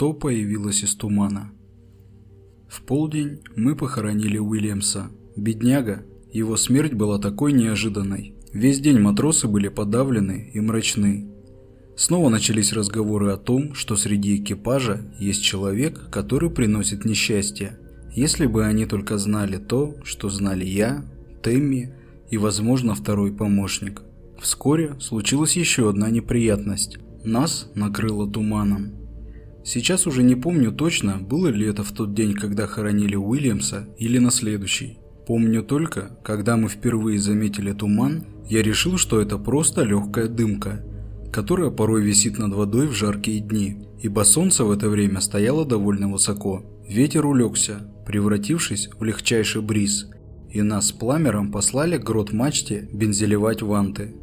что появилось из тумана. В полдень мы похоронили Уильямса. Бедняга, его смерть была такой неожиданной. Весь день матросы были подавлены и мрачны. Снова начались разговоры о том, что среди экипажа есть человек, который приносит несчастье. Если бы они только знали то, что знали я, Тэмми и, возможно, второй помощник. Вскоре случилась еще одна неприятность. Нас накрыло туманом. Сейчас уже не помню точно, было ли это в тот день, когда хоронили Уильямса, или на следующий. Помню только, когда мы впервые заметили туман, я решил, что это просто легкая дымка, которая порой висит над водой в жаркие дни, ибо солнце в это время стояло довольно высоко. Ветер улегся, превратившись в легчайший бриз, и нас с пламером послали к грот-мачте бензелевать ванты.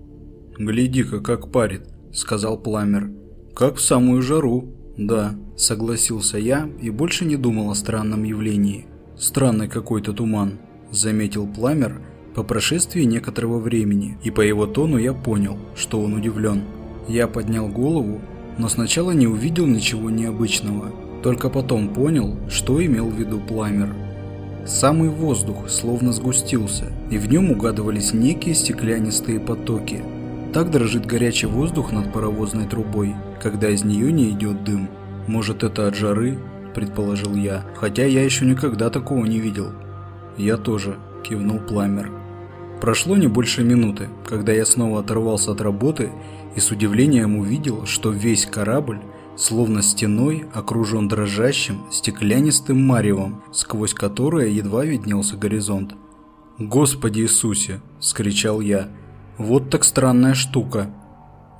«Гляди-ка, как парит», — сказал пламер. «Как в самую жару». «Да», — согласился я и больше не думал о странном явлении. «Странный какой-то туман», — заметил пламер по прошествии некоторого времени, и по его тону я понял, что он удивлен. Я поднял голову, но сначала не увидел ничего необычного, только потом понял, что имел в виду пламер. Самый воздух словно сгустился, и в нем угадывались некие стеклянистые потоки. Так дрожит горячий воздух над паровозной трубой, когда из нее не идет дым. Может это от жары, предположил я, хотя я еще никогда такого не видел. Я тоже, кивнул Пламер. Прошло не больше минуты, когда я снова оторвался от работы и с удивлением увидел, что весь корабль словно стеной окружен дрожащим стеклянистым маревом, сквозь которое едва виднелся горизонт. «Господи Иисусе!» – скричал я. «Вот так странная штука!»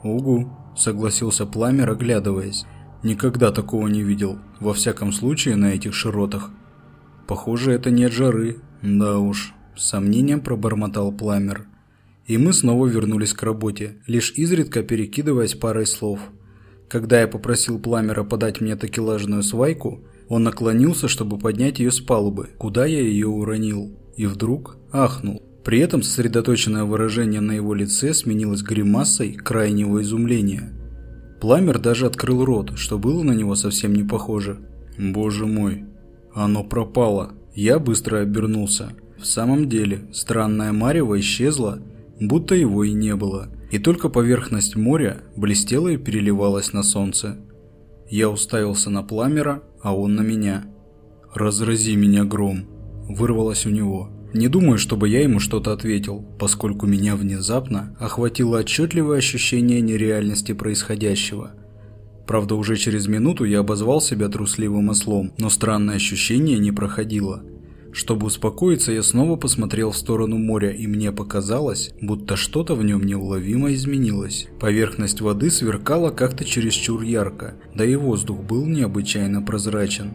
«Угу!» – согласился Пламер, оглядываясь. «Никогда такого не видел, во всяком случае на этих широтах. Похоже, это не от жары. Да уж!» – с сомнением пробормотал Пламер. И мы снова вернулись к работе, лишь изредка перекидываясь парой слов – когда я попросил Пламера подать мне такелажную свайку, он наклонился, чтобы поднять ее с палубы, куда я ее уронил, и вдруг ахнул. При этом сосредоточенное выражение на его лице сменилось гримасой крайнего изумления. Пламер даже открыл рот, что было на него совсем не похоже. «Боже мой, оно пропало!» Я быстро обернулся. В самом деле, странное марево исчезло, будто его и не было и только поверхность моря блестела и переливалась на солнце. Я уставился на пламера, а он на меня. «Разрази меня гром!» – вырвалось у него. Не думаю, чтобы я ему что-то ответил, поскольку меня внезапно охватило отчетливое ощущение нереальности происходящего. Правда, уже через минуту я обозвал себя трусливым ослом, но странное ощущение не проходило – чтобы успокоиться, я снова посмотрел в сторону моря, и мне показалось, будто что-то в нем неуловимо изменилось. Поверхность воды сверкала как-то чересчур ярко, да и воздух был необычайно прозрачен.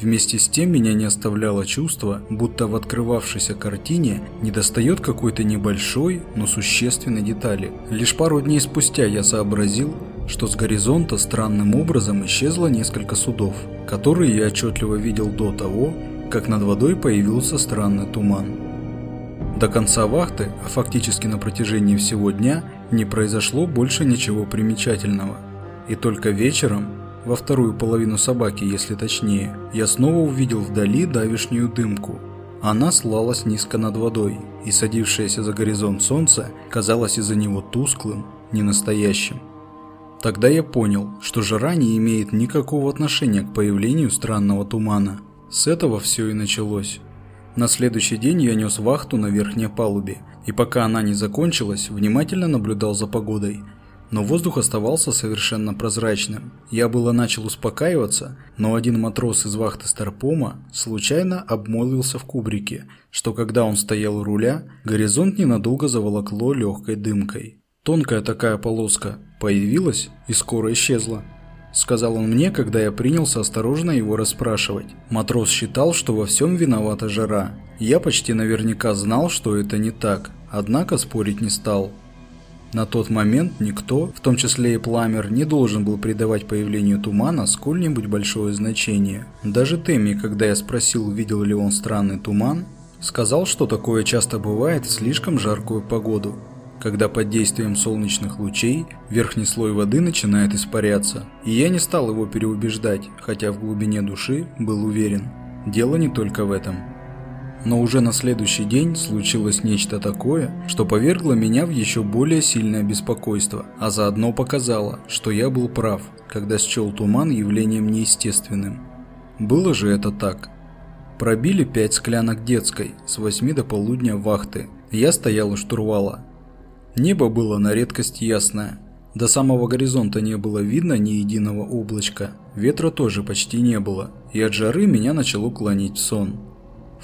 Вместе с тем меня не оставляло чувство, будто в открывавшейся картине недостает какой-то небольшой, но существенной детали. Лишь пару дней спустя я сообразил, что с горизонта странным образом исчезло несколько судов, которые я отчетливо видел до того, как над водой появился странный туман. До конца вахты, а фактически на протяжении всего дня, не произошло больше ничего примечательного. И только вечером, во вторую половину собаки, если точнее, я снова увидел вдали давишнюю дымку. Она слалась низко над водой, и садившееся за горизонт солнце казалось из-за него тусклым, ненастоящим. Тогда я понял, что жара не имеет никакого отношения к появлению странного тумана – с этого все и началось. На следующий день я нес вахту на верхней палубе, и пока она не закончилась, внимательно наблюдал за погодой. Но воздух оставался совершенно прозрачным. Я было начал успокаиваться, но один матрос из вахты Старпома случайно обмолвился в кубрике, что когда он стоял у руля, горизонт ненадолго заволокло легкой дымкой. Тонкая такая полоска появилась и скоро исчезла сказал он мне, когда я принялся осторожно его расспрашивать. Матрос считал, что во всем виновата жара. Я почти наверняка знал, что это не так, однако спорить не стал. На тот момент никто, в том числе и Пламер, не должен был придавать появлению тумана сколь-нибудь большое значение. Даже Тэмми, когда я спросил, видел ли он странный туман, сказал, что такое часто бывает в слишком жаркую погоду. когда под действием солнечных лучей верхний слой воды начинает испаряться. И я не стал его переубеждать, хотя в глубине души был уверен. Дело не только в этом. Но уже на следующий день случилось нечто такое, что повергло меня в еще более сильное беспокойство, а заодно показало, что я был прав, когда счел туман явлением неестественным. Было же это так. Пробили пять склянок детской, с 8 до полудня вахты. Я стоял у штурвала. Небо было на редкость ясное. До самого горизонта не было видно ни единого облачка. Ветра тоже почти не было, и от жары меня начало клонить в сон.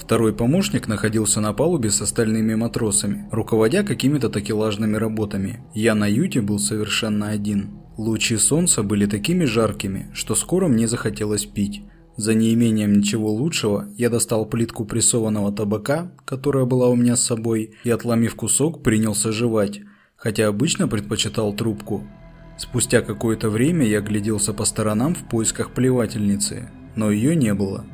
Второй помощник находился на палубе с остальными матросами, руководя какими-то такелажными работами. Я на юте был совершенно один. Лучи солнца были такими жаркими, что скоро мне захотелось пить. За неимением ничего лучшего я достал плитку прессованного табака, которая была у меня с собой, и отломив кусок, принялся жевать, хотя обычно предпочитал трубку. Спустя какое-то время я гляделся по сторонам в поисках плевательницы, но ее не было.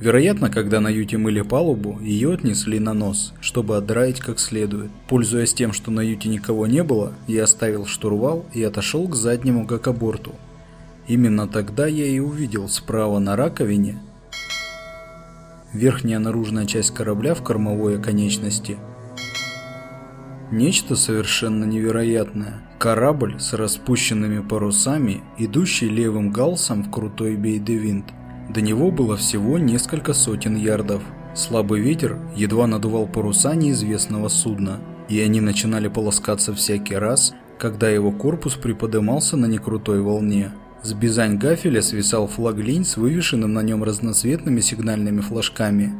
Вероятно, когда на юте мыли палубу, ее отнесли на нос, чтобы отдраить как следует. Пользуясь тем, что на юте никого не было, я оставил штурвал и отошел к заднему гакоборту. Именно тогда я и увидел справа на раковине верхняя наружная часть корабля в кормовой оконечности. Нечто совершенно невероятное. Корабль с распущенными парусами, идущий левым галсом в крутой бейдевинт. До него было всего несколько сотен ярдов. Слабый ветер едва надувал паруса неизвестного судна, и они начинали полоскаться всякий раз, когда его корпус приподымался на некрутой волне. С бизань гафеля свисал флаг-линь с вывешенным на нем разноцветными сигнальными флажками.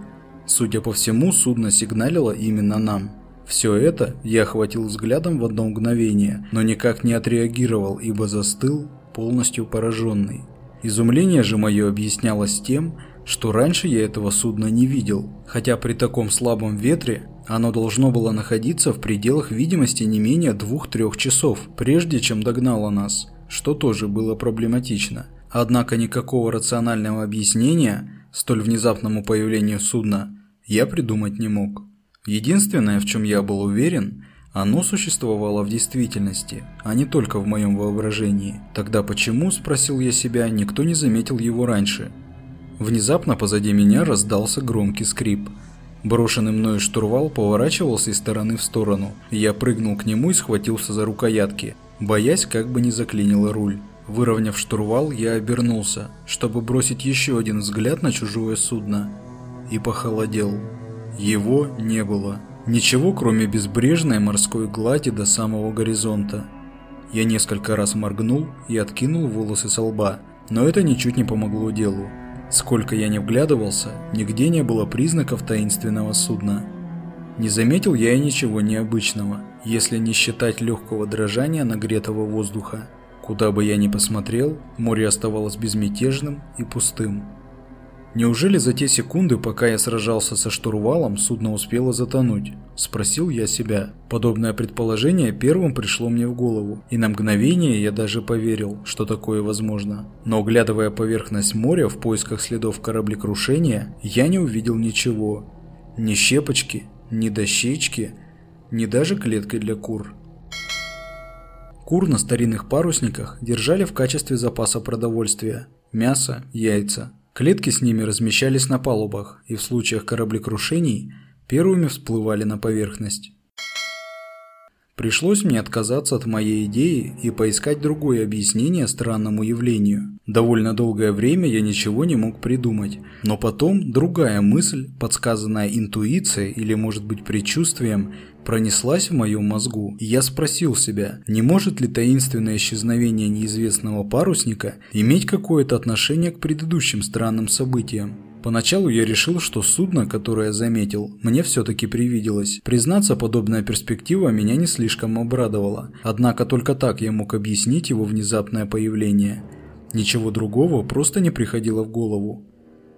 Судя по всему, судно сигналило именно нам. Все это я охватил взглядом в одно мгновение, но никак не отреагировал, ибо застыл, полностью пораженный. Изумление же мое объяснялось тем, что раньше я этого судна не видел, хотя при таком слабом ветре оно должно было находиться в пределах видимости не менее двух-трех часов, прежде чем догнало нас, что тоже было проблематично. Однако никакого рационального объяснения столь внезапному появлению судна я придумать не мог. Единственное, в чем я был уверен, оно существовало в действительности, а не только в моем воображении. Тогда почему, спросил я себя, никто не заметил его раньше? Внезапно позади меня раздался громкий скрип. Брошенный мною штурвал поворачивался из стороны в сторону. Я прыгнул к нему и схватился за рукоятки, боясь, как бы не заклинило руль. Выровняв штурвал, я обернулся, чтобы бросить еще один взгляд на чужое судно. И похолодел. Его не было. Ничего, кроме безбрежной морской глади до самого горизонта. Я несколько раз моргнул и откинул волосы со лба, но это ничуть не помогло делу. Сколько я не вглядывался, нигде не было признаков таинственного судна. Не заметил я и ничего необычного, если не считать легкого дрожания нагретого воздуха. Куда бы я ни посмотрел, море оставалось безмятежным и пустым. Неужели за те секунды, пока я сражался со штурвалом, судно успело затонуть? Спросил я себя. Подобное предположение первым пришло мне в голову, и на мгновение я даже поверил, что такое возможно. Но оглядывая поверхность моря в поисках следов кораблекрушения, я не увидел ничего. Ни щепочки, ни дощечки, ни даже клетки для кур. Кур на старинных парусниках держали в качестве запаса продовольствия – мясо, яйца – Клетки с ними размещались на палубах и в случаях кораблекрушений первыми всплывали на поверхность. Пришлось мне отказаться от моей идеи и поискать другое объяснение странному явлению. Довольно долгое время я ничего не мог придумать, но потом другая мысль, подсказанная интуицией или может быть предчувствием, пронеслась в моем мозгу, и я спросил себя, не может ли таинственное исчезновение неизвестного парусника иметь какое-то отношение к предыдущим странным событиям. Поначалу я решил, что судно, которое заметил, мне все-таки привиделось. Признаться, подобная перспектива меня не слишком обрадовала. Однако только так я мог объяснить его внезапное появление. Ничего другого просто не приходило в голову.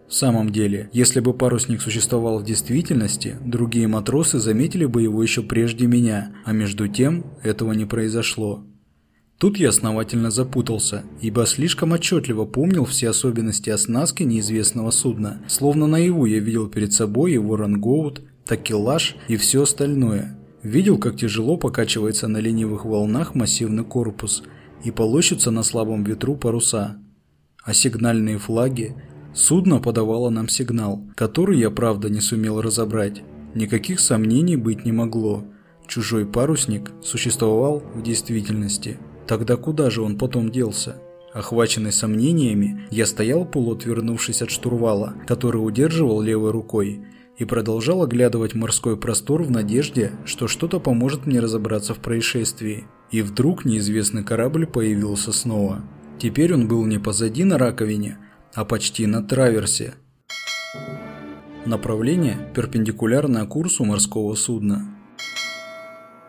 В самом деле, если бы парусник существовал в действительности, другие матросы заметили бы его еще прежде меня, а между тем этого не произошло. Тут я основательно запутался, ибо слишком отчетливо помнил все особенности оснастки неизвестного судна. Словно наяву я видел перед собой его рангоут, такелаж и все остальное. Видел, как тяжело покачивается на ленивых волнах массивный корпус и полощутся на слабом ветру паруса. А сигнальные флаги... Судно подавало нам сигнал, который я правда не сумел разобрать. Никаких сомнений быть не могло. Чужой парусник существовал в действительности. Тогда куда же он потом делся? Охваченный сомнениями, я стоял полуотвернувшись от штурвала, который удерживал левой рукой, и продолжал оглядывать морской простор в надежде, что что-то поможет мне разобраться в происшествии. И вдруг неизвестный корабль появился снова. Теперь он был не позади на раковине, а почти на траверсе. Направление перпендикулярное курсу морского судна.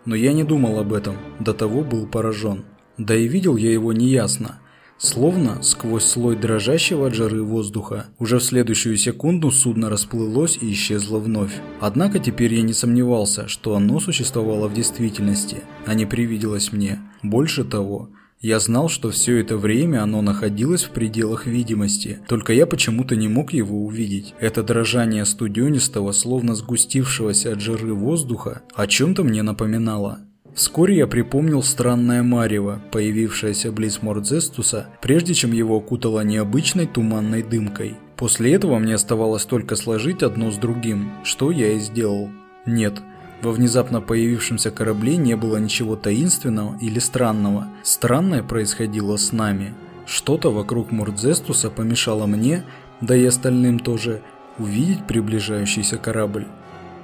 Но я не думал об этом, до того был поражен. Да и видел я его неясно, Словно сквозь слой дрожащего от жары воздуха. Уже в следующую секунду судно расплылось и исчезло вновь. Однако теперь я не сомневался, что оно существовало в действительности, а не привиделось мне. Больше того, я знал, что все это время оно находилось в пределах видимости, только я почему-то не мог его увидеть. Это дрожание студенистого, словно сгустившегося от жары воздуха, о чем-то мне напоминало. Вскоре я припомнил странное марево, появившееся близ Мордзестуса, прежде чем его окутало необычной туманной дымкой. После этого мне оставалось только сложить одно с другим, что я и сделал. Нет, во внезапно появившемся корабле не было ничего таинственного или странного. Странное происходило с нами. Что-то вокруг Мурдзестуса помешало мне, да и остальным тоже, увидеть приближающийся корабль.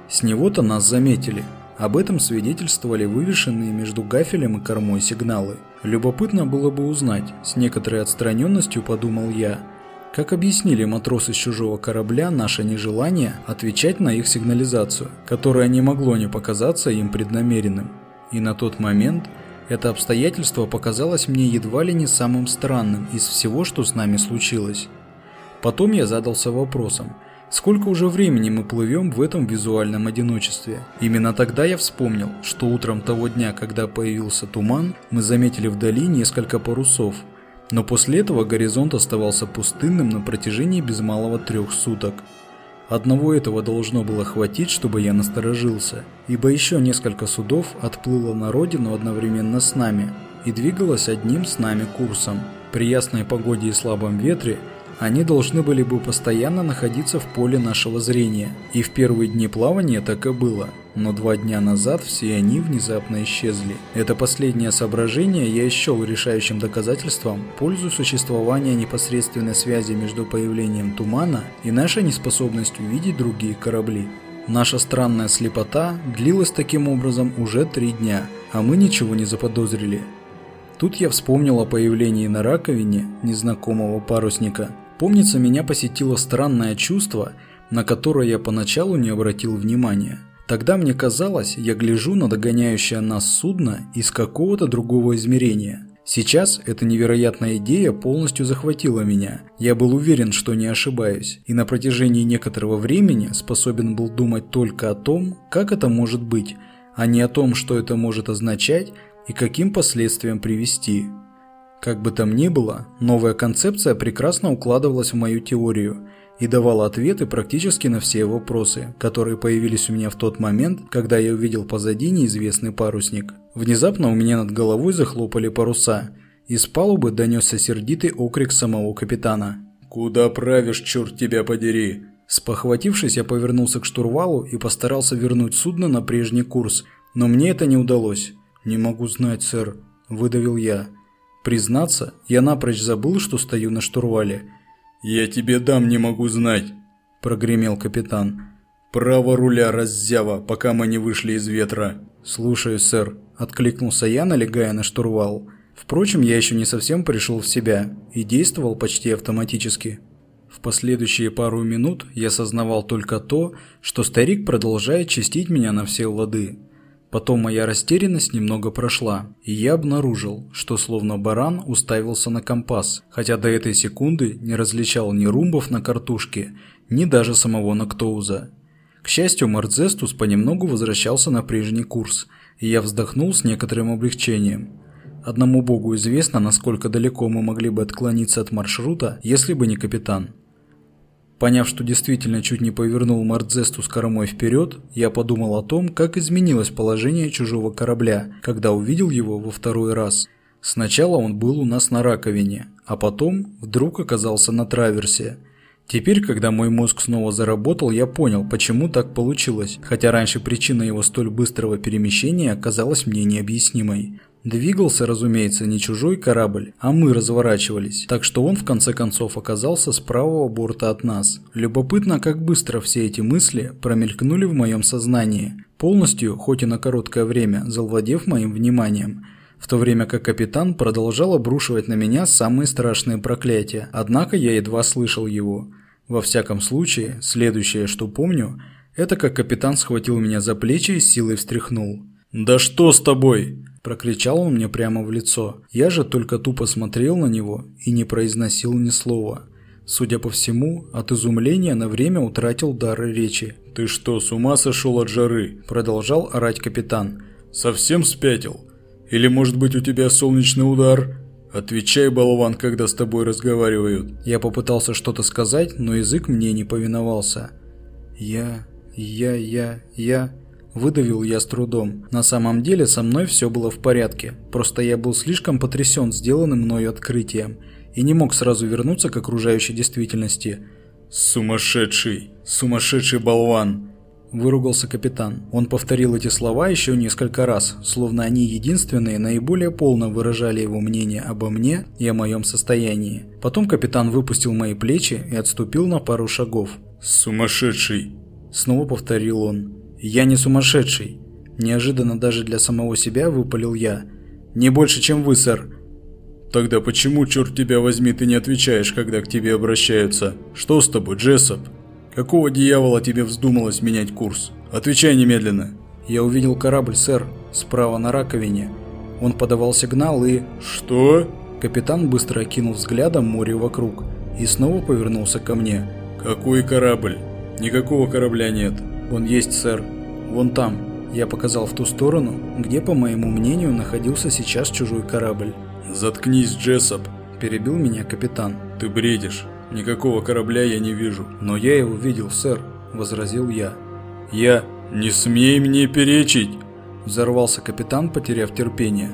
С него-то нас заметили – об этом свидетельствовали вывешенные между гафелем и кормой сигналы. Любопытно было бы узнать, с некоторой отстраненностью подумал я, как объяснили матросы с чужого корабля наше нежелание отвечать на их сигнализацию, которая не могло не показаться им преднамеренным. И на тот момент это обстоятельство показалось мне едва ли не самым странным из всего, что с нами случилось. Потом я задался вопросом – Сколько уже времени мы плывем в этом визуальном одиночестве? Именно тогда я вспомнил, что утром того дня, когда появился туман, мы заметили вдали несколько парусов. Но после этого горизонт оставался пустынным на протяжении без малого трех суток. Одного этого должно было хватить, чтобы я насторожился, ибо еще несколько судов отплыло на родину одновременно с нами и двигалось одним с нами курсом. При ясной погоде и слабом ветре они должны были бы постоянно находиться в поле нашего зрения. И в первые дни плавания так и было. Но два дня назад все они внезапно исчезли. Это последнее соображение я счел решающим доказательством пользу существования непосредственной связи между появлением тумана и нашей неспособностью видеть другие корабли. Наша странная слепота длилась таким образом уже три дня, а мы ничего не заподозрили. Тут я вспомнил о появлении на раковине незнакомого парусника – Помнится, меня посетило странное чувство, на которое я поначалу не обратил внимания. Тогда мне казалось, я гляжу на догоняющее нас судно из какого-то другого измерения. Сейчас эта невероятная идея полностью захватила меня. Я был уверен, что не ошибаюсь, и на протяжении некоторого времени способен был думать только о том, как это может быть, а не о том, что это может означать и каким последствиям привести. Как бы там ни было, новая концепция прекрасно укладывалась в мою теорию и давала ответы практически на все вопросы, которые появились у меня в тот момент, когда я увидел позади неизвестный парусник. Внезапно у меня над головой захлопали паруса, и с палубы донесся сердитый окрик самого капитана. «Куда правишь, черт тебя подери?» Спохватившись, я повернулся к штурвалу и постарался вернуть судно на прежний курс, но мне это не удалось. «Не могу знать, сэр», – выдавил я. Признаться, я напрочь забыл, что стою на штурвале. «Я тебе дам, не могу знать», – прогремел капитан. «Право руля, раззява, пока мы не вышли из ветра». «Слушаю, сэр», – откликнулся я, налегая на штурвал. Впрочем, я еще не совсем пришел в себя и действовал почти автоматически. В последующие пару минут я сознавал только то, что старик продолжает чистить меня на все лады. Потом моя растерянность немного прошла, и я обнаружил, что словно баран уставился на компас, хотя до этой секунды не различал ни румбов на картушке, ни даже самого Ноктоуза. К счастью, Мардзестус понемногу возвращался на прежний курс, и я вздохнул с некоторым облегчением. Одному богу известно, насколько далеко мы могли бы отклониться от маршрута, если бы не капитан. Поняв, что действительно чуть не повернул Мардзесту с кормой вперед, я подумал о том, как изменилось положение чужого корабля, когда увидел его во второй раз. Сначала он был у нас на раковине, а потом вдруг оказался на траверсе. Теперь, когда мой мозг снова заработал, я понял, почему так получилось, хотя раньше причина его столь быстрого перемещения оказалась мне необъяснимой. Двигался, разумеется, не чужой корабль, а мы разворачивались, так что он в конце концов оказался с правого борта от нас. Любопытно, как быстро все эти мысли промелькнули в моем сознании, полностью, хоть и на короткое время, завладев моим вниманием – в то время как капитан продолжал обрушивать на меня самые страшные проклятия, однако я едва слышал его. Во всяком случае, следующее, что помню, это как капитан схватил меня за плечи и силой встряхнул. «Да что с тобой?» Прокричал он мне прямо в лицо. Я же только тупо смотрел на него и не произносил ни слова. Судя по всему, от изумления на время утратил дар речи. «Ты что, с ума сошел от жары?» Продолжал орать капитан. «Совсем спятил? Или может быть у тебя солнечный удар?» «Отвечай, болван, когда с тобой разговаривают». Я попытался что-то сказать, но язык мне не повиновался. «Я... я... я... я...» Выдавил я с трудом. На самом деле со мной все было в порядке. Просто я был слишком потрясен сделанным мною открытием и не мог сразу вернуться к окружающей действительности. «Сумасшедший! Сумасшедший болван!» Выругался капитан. Он повторил эти слова еще несколько раз, словно они единственные наиболее полно выражали его мнение обо мне и о моем состоянии. Потом капитан выпустил мои плечи и отступил на пару шагов. «Сумасшедший!» Снова повторил он. «Я не сумасшедший!» Неожиданно даже для самого себя выпалил я. «Не больше, чем вы, сэр!» «Тогда почему, черт тебя возьми, ты не отвечаешь, когда к тебе обращаются? Что с тобой, Джессоп? Какого дьявола тебе вздумалось менять курс? Отвечай немедленно!» «Я увидел корабль, сэр, справа на раковине. Он подавал сигнал и...» «Что?» Капитан быстро окинул взглядом море вокруг и снова повернулся ко мне. «Какой корабль? Никакого корабля нет». «Он есть, сэр. Вон там». Я показал в ту сторону, где, по моему мнению, находился сейчас чужой корабль. «Заткнись, Джессоп!» – перебил меня капитан. «Ты бредишь. Никакого корабля я не вижу». «Но я его видел, сэр», – возразил я. «Я... Не смей мне перечить!» – взорвался капитан, потеряв терпение.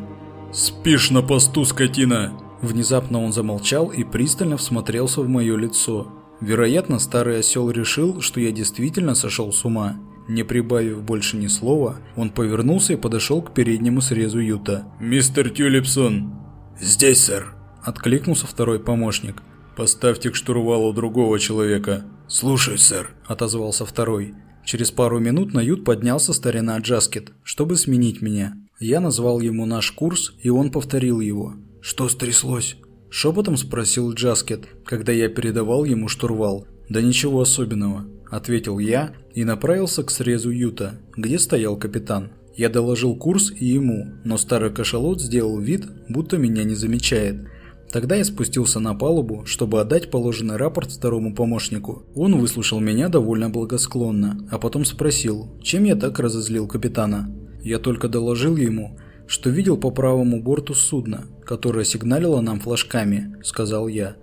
«Спишь на посту, скотина!» Внезапно он замолчал и пристально всмотрелся в мое лицо. Вероятно, старый осел решил, что я действительно сошел с ума. Не прибавив больше ни слова, он повернулся и подошел к переднему срезу юта. «Мистер Тюлипсон!» «Здесь, сэр!» – откликнулся второй помощник. «Поставьте к штурвалу другого человека». «Слушаюсь, сэр», – отозвался второй. Через пару минут на ют поднялся старина Джаскет, чтобы сменить меня. Я назвал ему наш курс, и он повторил его. «Что стряслось?» Шепотом спросил Джаскет, когда я передавал ему штурвал. «Да ничего особенного», – ответил я и направился к срезу Юта, где стоял капитан. Я доложил курс и ему, но старый кашалот сделал вид, будто меня не замечает. Тогда я спустился на палубу, чтобы отдать положенный рапорт второму помощнику. Он выслушал меня довольно благосклонно, а потом спросил, чем я так разозлил капитана. Я только доложил ему, что видел по правому борту судна, которое сигналило нам флажками», — сказал я.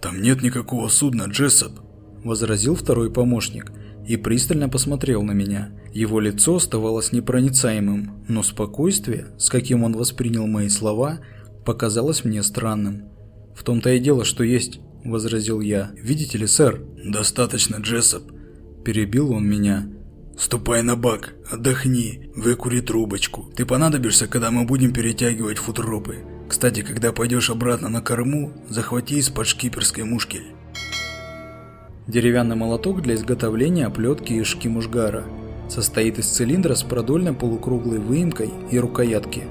«Там нет никакого судна, Джессоп», — возразил второй помощник и пристально посмотрел на меня. Его лицо оставалось непроницаемым, но спокойствие, с каким он воспринял мои слова, показалось мне странным. «В том-то и дело, что есть», — возразил я. «Видите ли, сэр?» «Достаточно, Джессоп», — перебил он меня. «Ступай на бак, отдохни, выкури трубочку. Ты понадобишься, когда мы будем перетягивать футропы. Кстати, когда пойдешь обратно на корму, захвати из-под шкиперской мушкель». Деревянный молоток для изготовления оплетки из шкимушгара. Состоит из цилиндра с продольной полукруглой выемкой и рукоятки.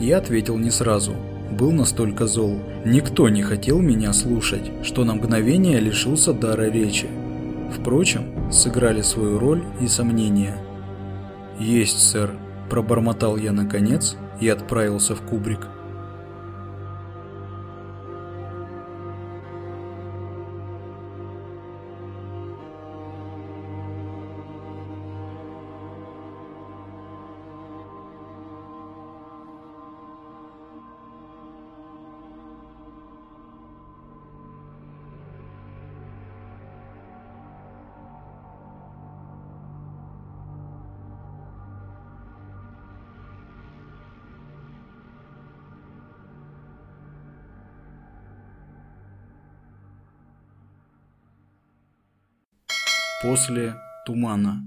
Я ответил не сразу. Был настолько зол. Никто не хотел меня слушать, что на мгновение лишился дара речи. Впрочем, сыграли свою роль и сомнения. «Есть, сэр», – пробормотал я наконец и отправился в кубрик. После тумана.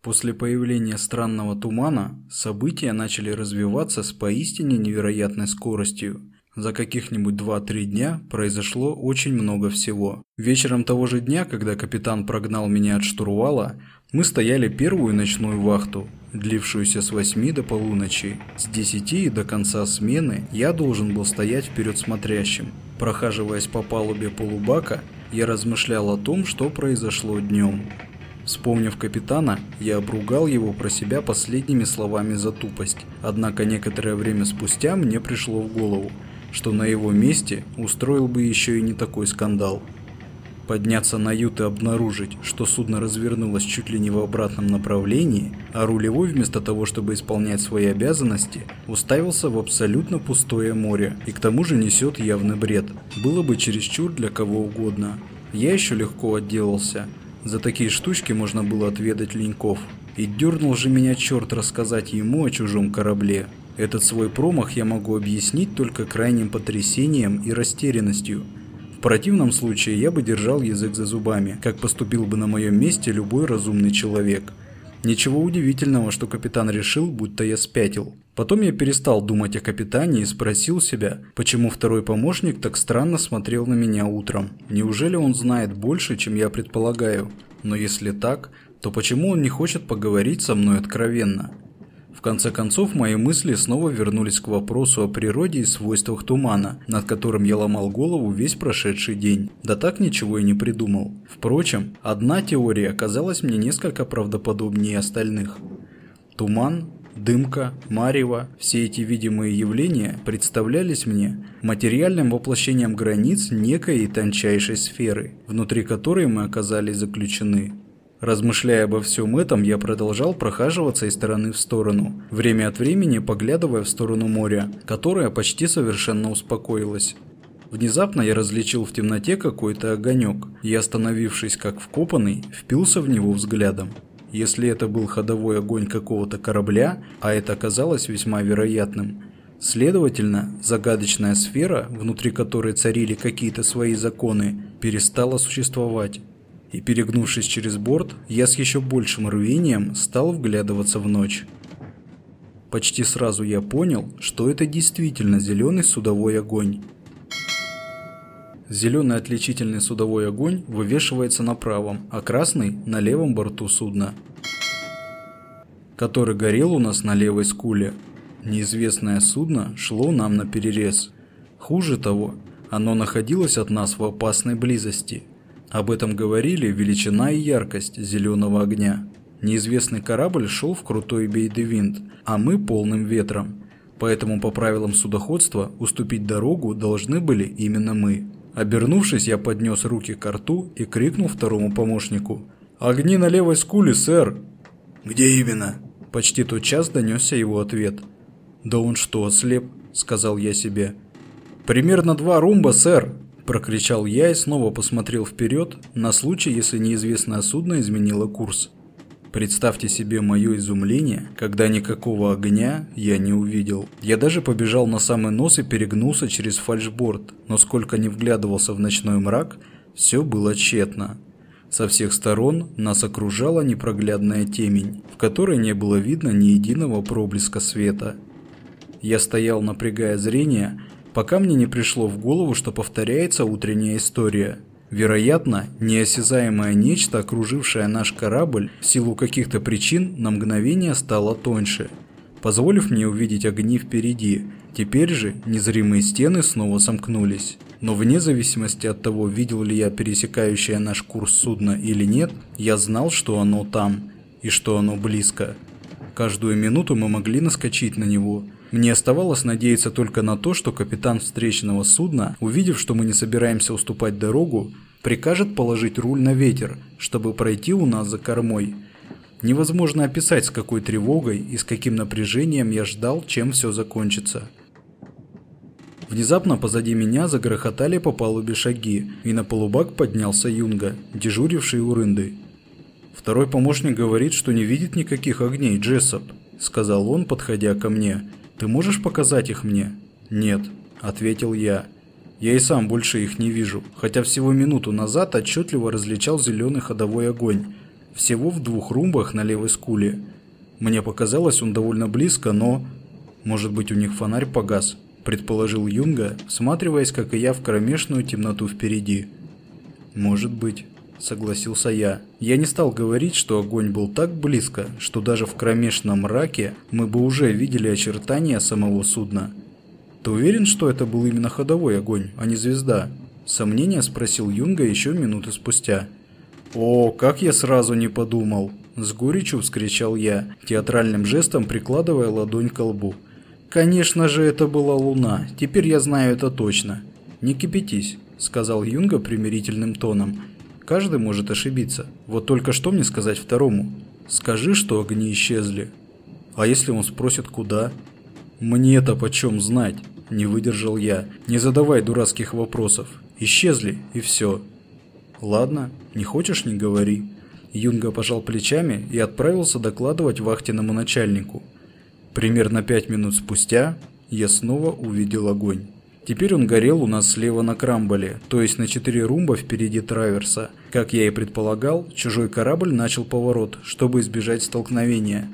После появления странного тумана события начали развиваться с поистине невероятной скоростью. За каких-нибудь 2-3 дня произошло очень много всего. Вечером того же дня, когда капитан прогнал меня от штурвала, мы стояли первую ночную вахту, длившуюся с 8 до полуночи. С 10 и до конца смены я должен был стоять вперед смотрящим. Прохаживаясь по палубе полубака, я размышлял о том, что произошло днем. Вспомнив капитана, я обругал его про себя последними словами за тупость. Однако некоторое время спустя мне пришло в голову, что на его месте устроил бы еще и не такой скандал. Подняться на ют и обнаружить, что судно развернулось чуть ли не в обратном направлении, а рулевой вместо того, чтобы исполнять свои обязанности, уставился в абсолютно пустое море и к тому же несет явный бред. Было бы чересчур для кого угодно. Я еще легко отделался. За такие штучки можно было отведать леньков. И дернул же меня черт рассказать ему о чужом корабле. Этот свой промах я могу объяснить только крайним потрясением и растерянностью – противном случае я бы держал язык за зубами, как поступил бы на моем месте любой разумный человек. Ничего удивительного, что капитан решил, будто я спятил. Потом я перестал думать о капитане и спросил себя, почему второй помощник так странно смотрел на меня утром. Неужели он знает больше, чем я предполагаю? Но если так, то почему он не хочет поговорить со мной откровенно? Конце концов, мои мысли снова вернулись к вопросу о природе и свойствах тумана, над которым я ломал голову весь прошедший день. Да так ничего и не придумал. Впрочем, одна теория оказалась мне несколько правдоподобнее остальных. Туман, дымка, марево, все эти видимые явления представлялись мне материальным воплощением границ некой тончайшей сферы, внутри которой мы оказались заключены. Размышляя обо всем этом, я продолжал прохаживаться из стороны в сторону, время от времени поглядывая в сторону моря, которое почти совершенно успокоилось. Внезапно я различил в темноте какой-то огонек и, остановившись как вкопанный, впился в него взглядом. Если это был ходовой огонь какого-то корабля, а это оказалось весьма вероятным, следовательно, загадочная сфера, внутри которой царили какие-то свои законы, перестала существовать и, перегнувшись через борт, я с еще большим рвением стал вглядываться в ночь. Почти сразу я понял, что это действительно зеленый судовой огонь. Зеленый отличительный судовой огонь вывешивается на правом, а красный – на левом борту судна, который горел у нас на левой скуле. Неизвестное судно шло нам на перерез. Хуже того, оно находилось от нас в опасной близости – об этом говорили величина и яркость зеленого огня. Неизвестный корабль шел в крутой бейдевинт, а мы полным ветром. Поэтому по правилам судоходства уступить дорогу должны были именно мы. Обернувшись, я поднес руки к рту и крикнул второму помощнику. «Огни на левой скуле, сэр!» «Где именно?» Почти тот час донесся его ответ. «Да он что, ослеп?» – сказал я себе. «Примерно два румба, сэр!» Прокричал я и снова посмотрел вперед, на случай, если неизвестное судно изменило курс. Представьте себе мое изумление, когда никакого огня я не увидел. Я даже побежал на самый нос и перегнулся через фальшборд, но сколько не вглядывался в ночной мрак, все было тщетно. Со всех сторон нас окружала непроглядная темень, в которой не было видно ни единого проблеска света. Я стоял, напрягая зрение, пока мне не пришло в голову, что повторяется утренняя история. Вероятно, неосязаемое нечто, окружившее наш корабль, в силу каких-то причин на мгновение стало тоньше, позволив мне увидеть огни впереди. Теперь же незримые стены снова сомкнулись. Но вне зависимости от того, видел ли я пересекающее наш курс судно или нет, я знал, что оно там и что оно близко. Каждую минуту мы могли наскочить на него, мне оставалось надеяться только на то, что капитан встречного судна, увидев, что мы не собираемся уступать дорогу, прикажет положить руль на ветер, чтобы пройти у нас за кормой. Невозможно описать, с какой тревогой и с каким напряжением я ждал, чем все закончится. Внезапно позади меня загрохотали по палубе шаги, и на полубак поднялся Юнга, дежуривший у рынды. «Второй помощник говорит, что не видит никаких огней, Джессоп», — сказал он, подходя ко мне. Ты можешь показать их мне?» «Нет», – ответил я. Я и сам больше их не вижу, хотя всего минуту назад отчетливо различал зеленый ходовой огонь. Всего в двух румбах на левой скуле. Мне показалось, он довольно близко, но... Может быть, у них фонарь погас, предположил Юнга, всматриваясь, как и я, в кромешную темноту впереди. Может быть согласился я. Я не стал говорить, что огонь был так близко, что даже в кромешном мраке мы бы уже видели очертания самого судна. Ты уверен, что это был именно ходовой огонь, а не звезда? Сомнение спросил Юнга еще минуты спустя. «О, как я сразу не подумал!» С горечью вскричал я, театральным жестом прикладывая ладонь к лбу. «Конечно же, это была луна. Теперь я знаю это точно». «Не кипятись», — сказал Юнга примирительным тоном. Каждый может ошибиться. Вот только что мне сказать второму? Скажи, что огни исчезли. А если он спросит, куда? Мне-то почем знать? Не выдержал я. Не задавай дурацких вопросов. Исчезли, и все. Ладно, не хочешь, не говори. Юнга пожал плечами и отправился докладывать вахтенному начальнику. Примерно пять минут спустя я снова увидел огонь. Теперь он горел у нас слева на Крамболе, то есть на четыре румба впереди Траверса. Как я и предполагал, чужой корабль начал поворот, чтобы избежать столкновения.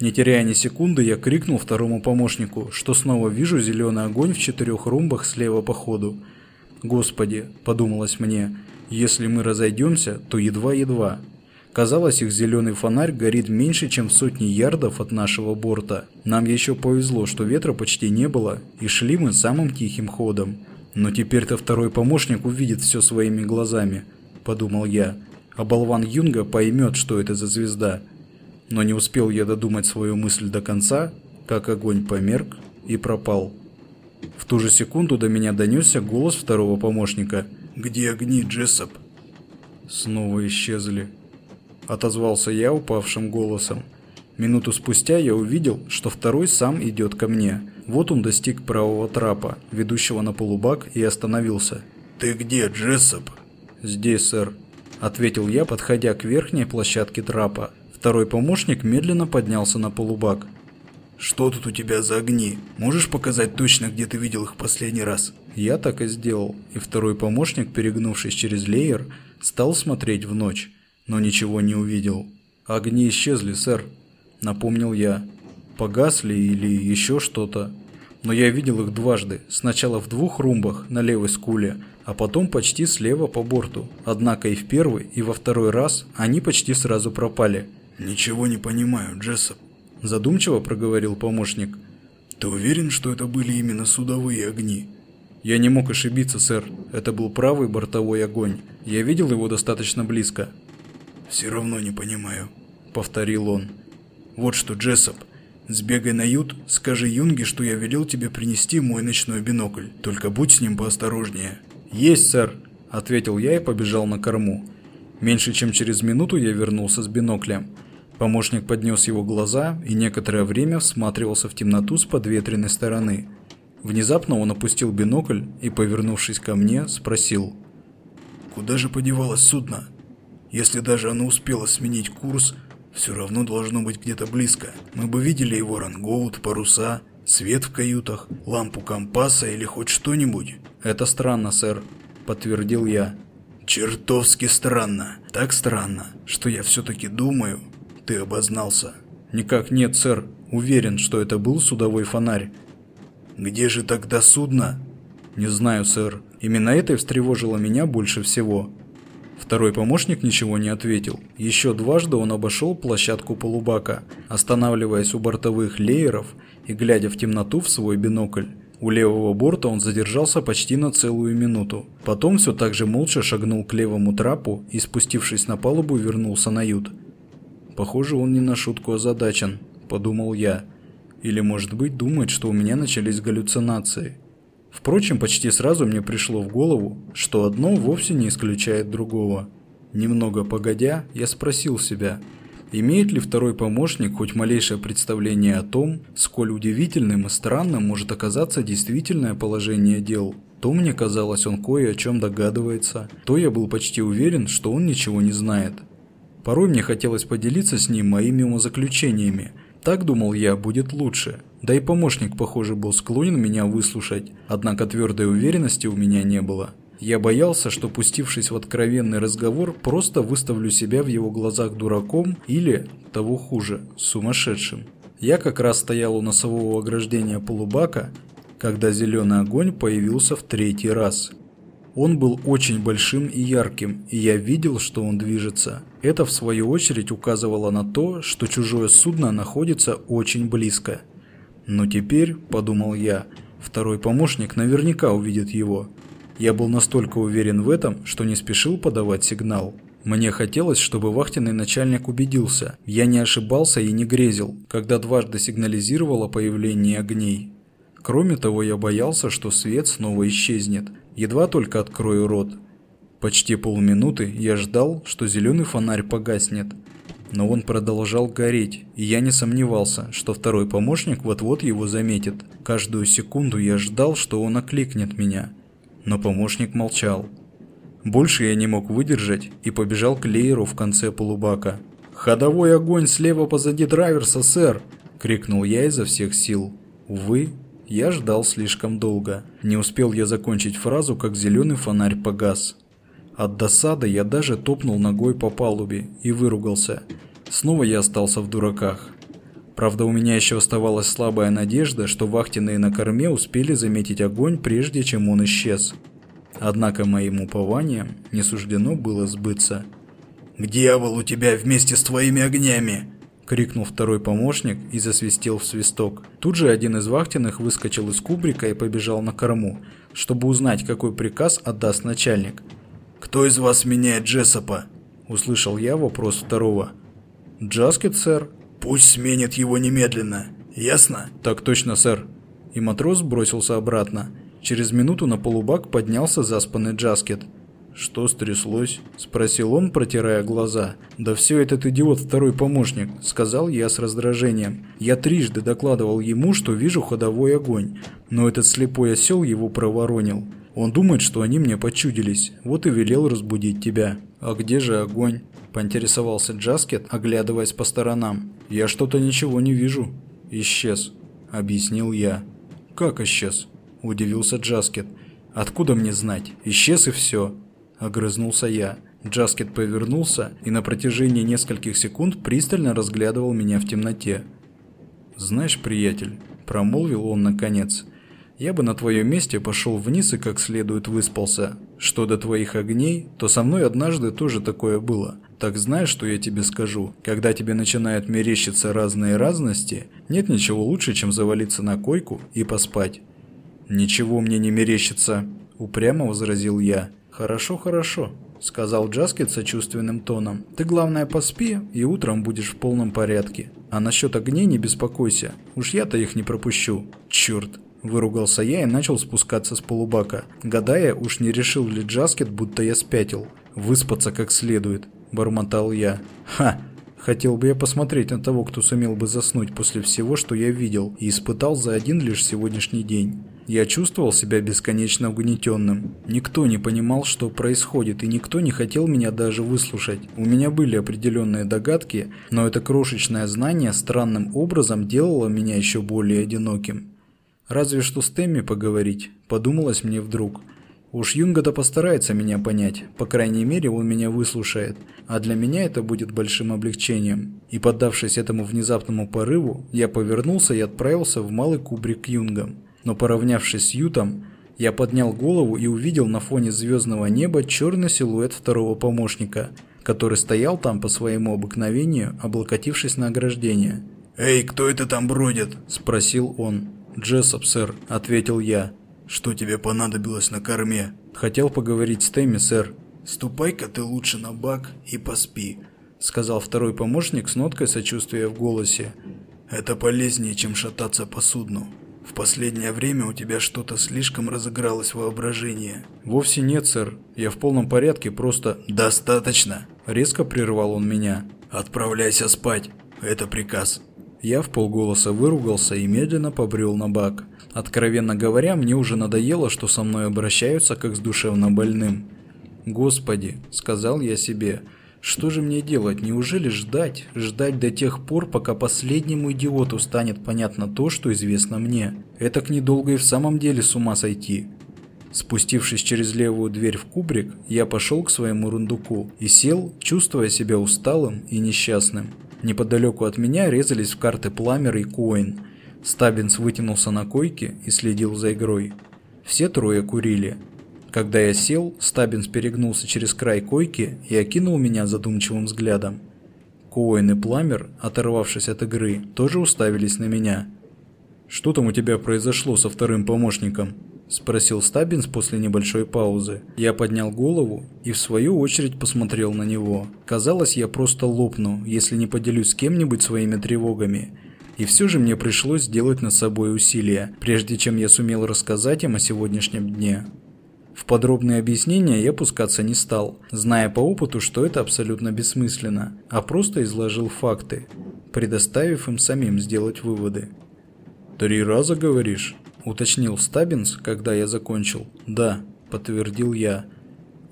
Не теряя ни секунды, я крикнул второму помощнику, что снова вижу зеленый огонь в четырех румбах слева по ходу. «Господи», — подумалось мне, — «если мы разойдемся, то едва-едва». Казалось, их зеленый фонарь горит меньше, чем в сотни ярдов от нашего борта. Нам еще повезло, что ветра почти не было, и шли мы самым тихим ходом. Но теперь-то второй помощник увидит все своими глазами, подумал я. А болван Юнга поймет, что это за звезда. Но не успел я додумать свою мысль до конца, как огонь померк и пропал. В ту же секунду до меня донесся голос второго помощника. «Где огни, Джессоп?» Снова исчезли. – отозвался я упавшим голосом. Минуту спустя я увидел, что второй сам идет ко мне. Вот он достиг правого трапа, ведущего на полубак, и остановился. «Ты где, Джессоп?» «Здесь, сэр», – ответил я, подходя к верхней площадке трапа. Второй помощник медленно поднялся на полубак. «Что тут у тебя за огни? Можешь показать точно, где ты видел их последний раз?» Я так и сделал, и второй помощник, перегнувшись через леер, стал смотреть в ночь но ничего не увидел. «Огни исчезли, сэр», — напомнил я. «Погасли или еще что-то?» Но я видел их дважды, сначала в двух румбах на левой скуле, а потом почти слева по борту. Однако и в первый, и во второй раз они почти сразу пропали. «Ничего не понимаю, Джессоп», – задумчиво проговорил помощник. «Ты уверен, что это были именно судовые огни?» «Я не мог ошибиться, сэр. Это был правый бортовой огонь. Я видел его достаточно близко. «Все равно не понимаю», — повторил он. «Вот что, Джессоп, сбегай на ют, скажи Юнге, что я велел тебе принести мой ночной бинокль. Только будь с ним поосторожнее». «Есть, сэр», — ответил я и побежал на корму. Меньше чем через минуту я вернулся с биноклем. Помощник поднес его глаза и некоторое время всматривался в темноту с подветренной стороны. Внезапно он опустил бинокль и, повернувшись ко мне, спросил. «Куда же подевалось судно?» Если даже оно успело сменить курс, все равно должно быть где-то близко. Мы бы видели его рангоут, паруса, свет в каютах, лампу компаса или хоть что-нибудь. Это странно, сэр, подтвердил я. Чертовски странно. Так странно, что я все-таки думаю, ты обознался. Никак нет, сэр. Уверен, что это был судовой фонарь. Где же тогда судно? Не знаю, сэр. Именно это и встревожило меня больше всего. Второй помощник ничего не ответил. Еще дважды он обошел площадку полубака, останавливаясь у бортовых лееров и глядя в темноту в свой бинокль. У левого борта он задержался почти на целую минуту. Потом все так же молча шагнул к левому трапу и, спустившись на палубу, вернулся на ют. «Похоже, он не на шутку озадачен», – подумал я. «Или, может быть, думает, что у меня начались галлюцинации». Впрочем, почти сразу мне пришло в голову, что одно вовсе не исключает другого. Немного погодя, я спросил себя, имеет ли второй помощник хоть малейшее представление о том, сколь удивительным и странным может оказаться действительное положение дел. То мне казалось, он кое о чем догадывается, то я был почти уверен, что он ничего не знает. Порой мне хотелось поделиться с ним моими умозаключениями, Так, думал я, будет лучше. Да и помощник, похоже, был склонен меня выслушать, однако твердой уверенности у меня не было. Я боялся, что, пустившись в откровенный разговор, просто выставлю себя в его глазах дураком или, того хуже, сумасшедшим. Я как раз стоял у носового ограждения полубака, когда зеленый огонь появился в третий раз. Он был очень большим и ярким, и я видел, что он движется. Это в свою очередь указывало на то, что чужое судно находится очень близко. Но теперь, подумал я, второй помощник наверняка увидит его. Я был настолько уверен в этом, что не спешил подавать сигнал. Мне хотелось, чтобы вахтенный начальник убедился. Я не ошибался и не грезил, когда дважды сигнализировал о появлении огней. Кроме того, я боялся, что свет снова исчезнет, едва только открою рот. Почти полминуты я ждал, что зеленый фонарь погаснет. Но он продолжал гореть, и я не сомневался, что второй помощник вот-вот его заметит. Каждую секунду я ждал, что он окликнет меня. Но помощник молчал. Больше я не мог выдержать и побежал к лееру в конце полубака. «Ходовой огонь слева позади драйверса, сэр!» – крикнул я изо всех сил. Увы, я ждал слишком долго. Не успел я закончить фразу, как зеленый фонарь погас. От досады я даже топнул ногой по палубе и выругался. Снова я остался в дураках. Правда, у меня еще оставалась слабая надежда, что вахтенные на корме успели заметить огонь, прежде чем он исчез. Однако моим упованием не суждено было сбыться. «К дьяволу тебя вместе с твоими огнями!» — крикнул второй помощник и засвистел в свисток. Тут же один из вахтенных выскочил из кубрика и побежал на корму, чтобы узнать, какой приказ отдаст начальник. «Кто из вас меняет Джессопа?» — услышал я вопрос второго. «Джаскет, сэр». «Пусть сменит его немедленно. Ясно?» «Так точно, сэр». И матрос бросился обратно. Через минуту на полубак поднялся заспанный Джаскет. «Что стряслось?» – спросил он, протирая глаза. «Да все этот идиот второй помощник», – сказал я с раздражением. Я трижды докладывал ему, что вижу ходовой огонь, но этот слепой осел его проворонил. Он думает, что они мне почудились, вот и велел разбудить тебя. «А где же огонь?» – поинтересовался Джаскет, оглядываясь по сторонам. «Я что-то ничего не вижу». «Исчез», – объяснил я. «Как исчез?» – удивился Джаскет. «Откуда мне знать? Исчез и все». – огрызнулся я. Джаскет повернулся и на протяжении нескольких секунд пристально разглядывал меня в темноте. «Знаешь, приятель», – промолвил он наконец, – «я бы на твоем месте пошел вниз и как следует выспался. Что до твоих огней, то со мной однажды тоже такое было. Так знаешь, что я тебе скажу? Когда тебе начинают мерещиться разные разности, нет ничего лучше, чем завалиться на койку и поспать». «Ничего мне не мерещится», – упрямо возразил я. «Хорошо, хорошо», — сказал Джаскет сочувственным тоном. «Ты, главное, поспи, и утром будешь в полном порядке. А насчет огней не беспокойся, уж я-то их не пропущу. Черт!» Выругался я и начал спускаться с полубака, гадая, уж не решил ли Джаскет, будто я спятил. «Выспаться как следует», — бормотал я. «Ха! Хотел бы я посмотреть на того, кто сумел бы заснуть после всего, что я видел и испытал за один лишь сегодняшний день. Я чувствовал себя бесконечно угнетенным. Никто не понимал, что происходит, и никто не хотел меня даже выслушать. У меня были определенные догадки, но это крошечное знание странным образом делало меня еще более одиноким. Разве что с Тэмми поговорить, подумалось мне вдруг. Уж Юнга-то постарается меня понять, по крайней мере он меня выслушает, а для меня это будет большим облегчением. И поддавшись этому внезапному порыву, я повернулся и отправился в малый кубрик к Юнгам но поравнявшись с Ютом, я поднял голову и увидел на фоне звездного неба черный силуэт второго помощника, который стоял там по своему обыкновению, облокотившись на ограждение. «Эй, кто это там бродит?» – спросил он. «Джессоп, сэр», – ответил я. «Что тебе понадобилось на корме?» «Хотел поговорить с Тэмми, сэр». «Ступай-ка ты лучше на бак и поспи», – сказал второй помощник с ноткой сочувствия в голосе. «Это полезнее, чем шататься по судну». В последнее время у тебя что-то слишком разыгралось воображение. Вовсе нет, сэр. Я в полном порядке, просто... Достаточно. Резко прервал он меня. Отправляйся спать. Это приказ. Я в полголоса выругался и медленно побрел на бак. Откровенно говоря, мне уже надоело, что со мной обращаются как с душевно больным. «Господи», — сказал я себе, — Что же мне делать? Неужели ждать? Ждать до тех пор, пока последнему идиоту станет понятно то, что известно мне? Это к недолго и в самом деле с ума сойти. Спустившись через левую дверь в кубрик, я пошел к своему рундуку и сел, чувствуя себя усталым и несчастным. Неподалеку от меня резались в карты Пламер и Коэн. Стаббинс вытянулся на койке и следил за игрой. Все трое курили. Когда я сел, Стаббинс перегнулся через край койки и окинул меня задумчивым взглядом. Коэн и Пламер, оторвавшись от игры, тоже уставились на меня. «Что там у тебя произошло со вторым помощником?» – спросил Стаббинс после небольшой паузы. Я поднял голову и в свою очередь посмотрел на него. Казалось, я просто лопну, если не поделюсь с кем-нибудь своими тревогами. И все же мне пришлось сделать над собой усилия, прежде чем я сумел рассказать им о сегодняшнем дне. В подробные объяснения я пускаться не стал, зная по опыту, что это абсолютно бессмысленно, а просто изложил факты, предоставив им самим сделать выводы. «Три раза, говоришь?» – уточнил Стаббинс, когда я закончил. «Да», – подтвердил я.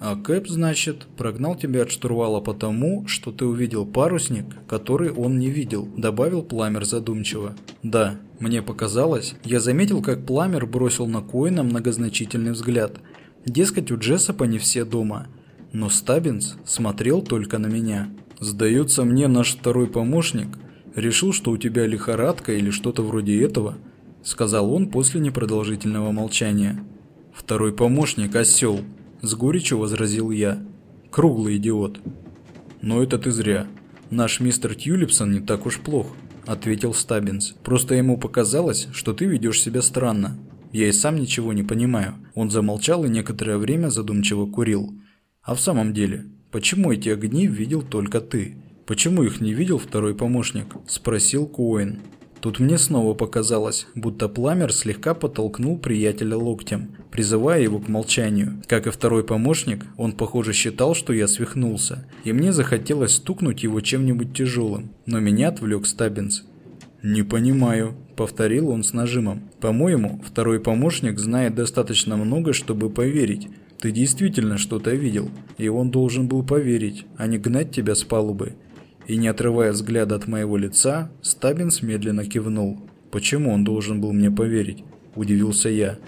«А Кэп, значит, прогнал тебя от штурвала потому, что ты увидел парусник, который он не видел», – добавил Пламер задумчиво. «Да, мне показалось, я заметил, как Пламер бросил на Коина многозначительный взгляд. Дескать, у Джессопа не все дома. Но Стаббинс смотрел только на меня. «Сдается мне наш второй помощник решил, что у тебя лихорадка или что-то вроде этого», – сказал он после непродолжительного молчания. «Второй помощник – осел», – с горечью возразил я. «Круглый идиот». «Но это ты зря. Наш мистер Тьюлипсон не так уж плох», – ответил Стаббинс. «Просто ему показалось, что ты ведешь себя странно. Я и сам ничего не понимаю». Он замолчал и некоторое время задумчиво курил. «А в самом деле, почему эти огни видел только ты?» «Почему их не видел второй помощник?» – спросил Куэн. Тут мне снова показалось, будто Пламер слегка подтолкнул приятеля локтем, призывая его к молчанию. Как и второй помощник, он, похоже, считал, что я свихнулся, и мне захотелось стукнуть его чем-нибудь тяжелым, но меня отвлек Стаббинс. «Не понимаю», – повторил он с нажимом. «По-моему, второй помощник знает достаточно много, чтобы поверить. Ты действительно что-то видел, и он должен был поверить, а не гнать тебя с палубы. И не отрывая взгляда от моего лица, Стаббинс медленно кивнул. «Почему он должен был мне поверить?» – удивился я.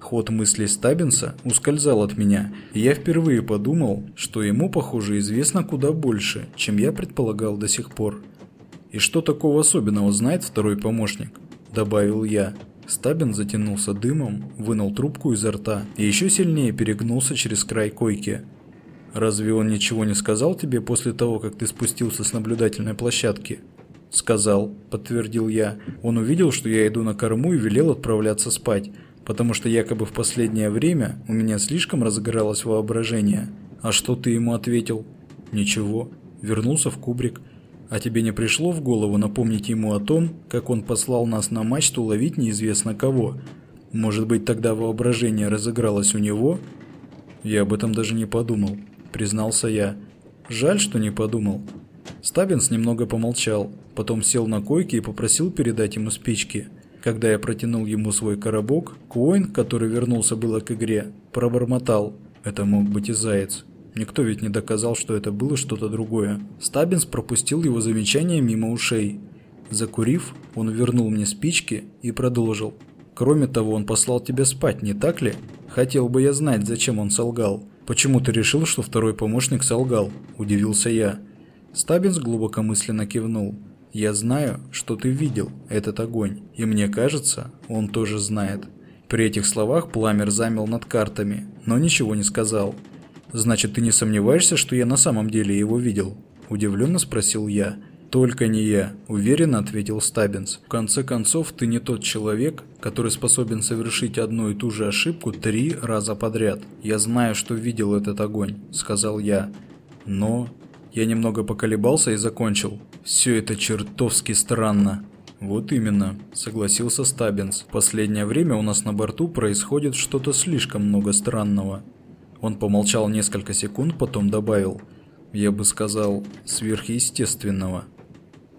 Ход мыслей Стаббинса ускользал от меня, и я впервые подумал, что ему, похоже, известно куда больше, чем я предполагал до сих пор. «И что такого особенного знает второй помощник?» – добавил я. Стабин затянулся дымом, вынул трубку изо рта и еще сильнее перегнулся через край койки – Разве он ничего не сказал тебе после того, как ты спустился с наблюдательной площадки? Сказал, подтвердил я. Он увидел, что я иду на корму и велел отправляться спать, потому что якобы в последнее время у меня слишком разыгралось воображение. А что ты ему ответил? Ничего. Вернулся в кубрик. А тебе не пришло в голову напомнить ему о том, как он послал нас на мачту ловить неизвестно кого? Может быть, тогда воображение разыгралось у него? Я об этом даже не подумал. – признался я. «Жаль, что не подумал». Стабинс немного помолчал, потом сел на койке и попросил передать ему спички. Когда я протянул ему свой коробок, Куойн, который вернулся было к игре, пробормотал. Это мог быть и заяц. Никто ведь не доказал, что это было что-то другое. Стабинс пропустил его замечание мимо ушей. Закурив, он вернул мне спички и продолжил. Кроме того, он послал тебя спать, не так ли? Хотел бы я знать, зачем он солгал. «Почему ты решил, что второй помощник солгал?» – удивился я. Стабинс глубокомысленно кивнул. «Я знаю, что ты видел этот огонь, и мне кажется, он тоже знает». При этих словах Пламер замел над картами, но ничего не сказал. «Значит, ты не сомневаешься, что я на самом деле его видел?» – удивленно спросил я. «Только не я», – уверенно ответил Стаббинс. «В конце концов, ты не тот человек, который способен совершить одну и ту же ошибку три раза подряд. Я знаю, что видел этот огонь», – сказал я. «Но...» Я немного поколебался и закончил. «Все это чертовски странно». «Вот именно», – согласился Стаббинс. «В последнее время у нас на борту происходит что-то слишком много странного». Он помолчал несколько секунд, потом добавил. «Я бы сказал, сверхъестественного».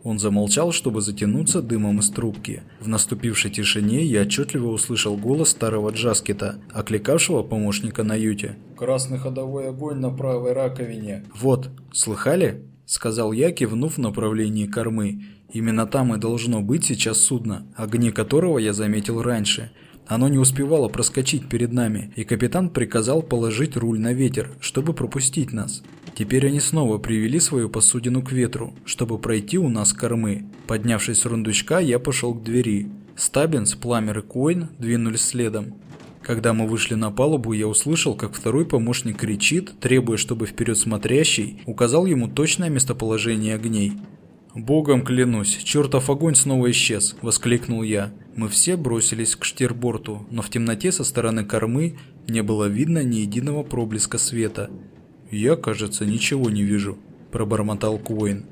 Он замолчал, чтобы затянуться дымом из трубки. В наступившей тишине я отчетливо услышал голос старого Джаскета, окликавшего помощника на юте. «Красный ходовой огонь на правой раковине». «Вот, слыхали?» – сказал я, кивнув в направлении кормы. «Именно там и должно быть сейчас судно, огни которого я заметил раньше». Оно не успевало проскочить перед нами, и капитан приказал положить руль на ветер, чтобы пропустить нас. Теперь они снова привели свою посудину к ветру, чтобы пройти у нас кормы. Поднявшись с рундучка, я пошел к двери. Стабинс, Пламер и Койн двинулись следом. Когда мы вышли на палубу, я услышал, как второй помощник кричит, требуя, чтобы вперед смотрящий указал ему точное местоположение огней. «Богом клянусь, чертов огонь снова исчез!» – воскликнул я. Мы все бросились к штирборту, но в темноте со стороны кормы не было видно ни единого проблеска света. «Я, кажется, ничего не вижу», – пробормотал Куин.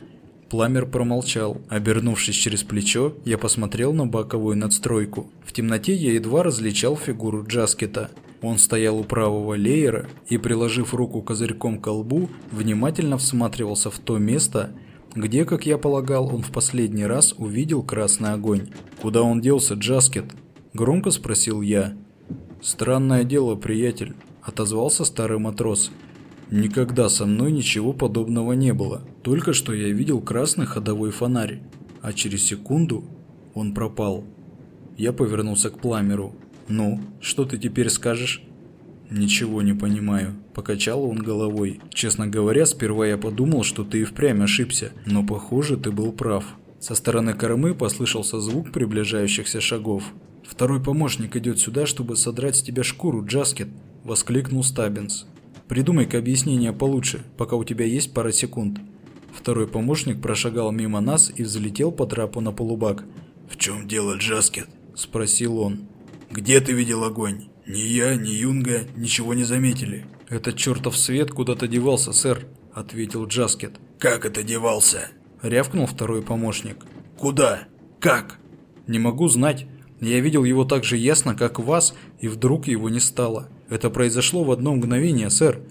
Пламер промолчал. Обернувшись через плечо, я посмотрел на боковую надстройку. В темноте я едва различал фигуру Джаскета. Он стоял у правого леера и, приложив руку козырьком к колбу, внимательно всматривался в то место, где, как я полагал, он в последний раз увидел красный огонь. «Куда он делся, Джаскет?» – громко спросил я. «Странное дело, приятель», – отозвался старый матрос. «Никогда со мной ничего подобного не было. Только что я видел красный ходовой фонарь, а через секунду он пропал». Я повернулся к пламеру. «Ну, что ты теперь скажешь?» «Ничего не понимаю», – покачал он головой. «Честно говоря, сперва я подумал, что ты и впрямь ошибся, но похоже, ты был прав». Со стороны кормы послышался звук приближающихся шагов. «Второй помощник идет сюда, чтобы содрать с тебя шкуру, Джаскет», – воскликнул Стаббинс. «Придумай-ка объяснение получше, пока у тебя есть пара секунд». Второй помощник прошагал мимо нас и взлетел по трапу на полубак. «В чем дело, Джаскет?» – спросил он. «Где ты видел огонь?» Ни я, ни Юнга ничего не заметили. «Этот чертов свет куда-то девался, сэр», — ответил Джаскет. «Как это девался?» — рявкнул второй помощник. «Куда? Как?» «Не могу знать. Я видел его так же ясно, как вас, и вдруг его не стало. Это произошло в одно мгновение, сэр».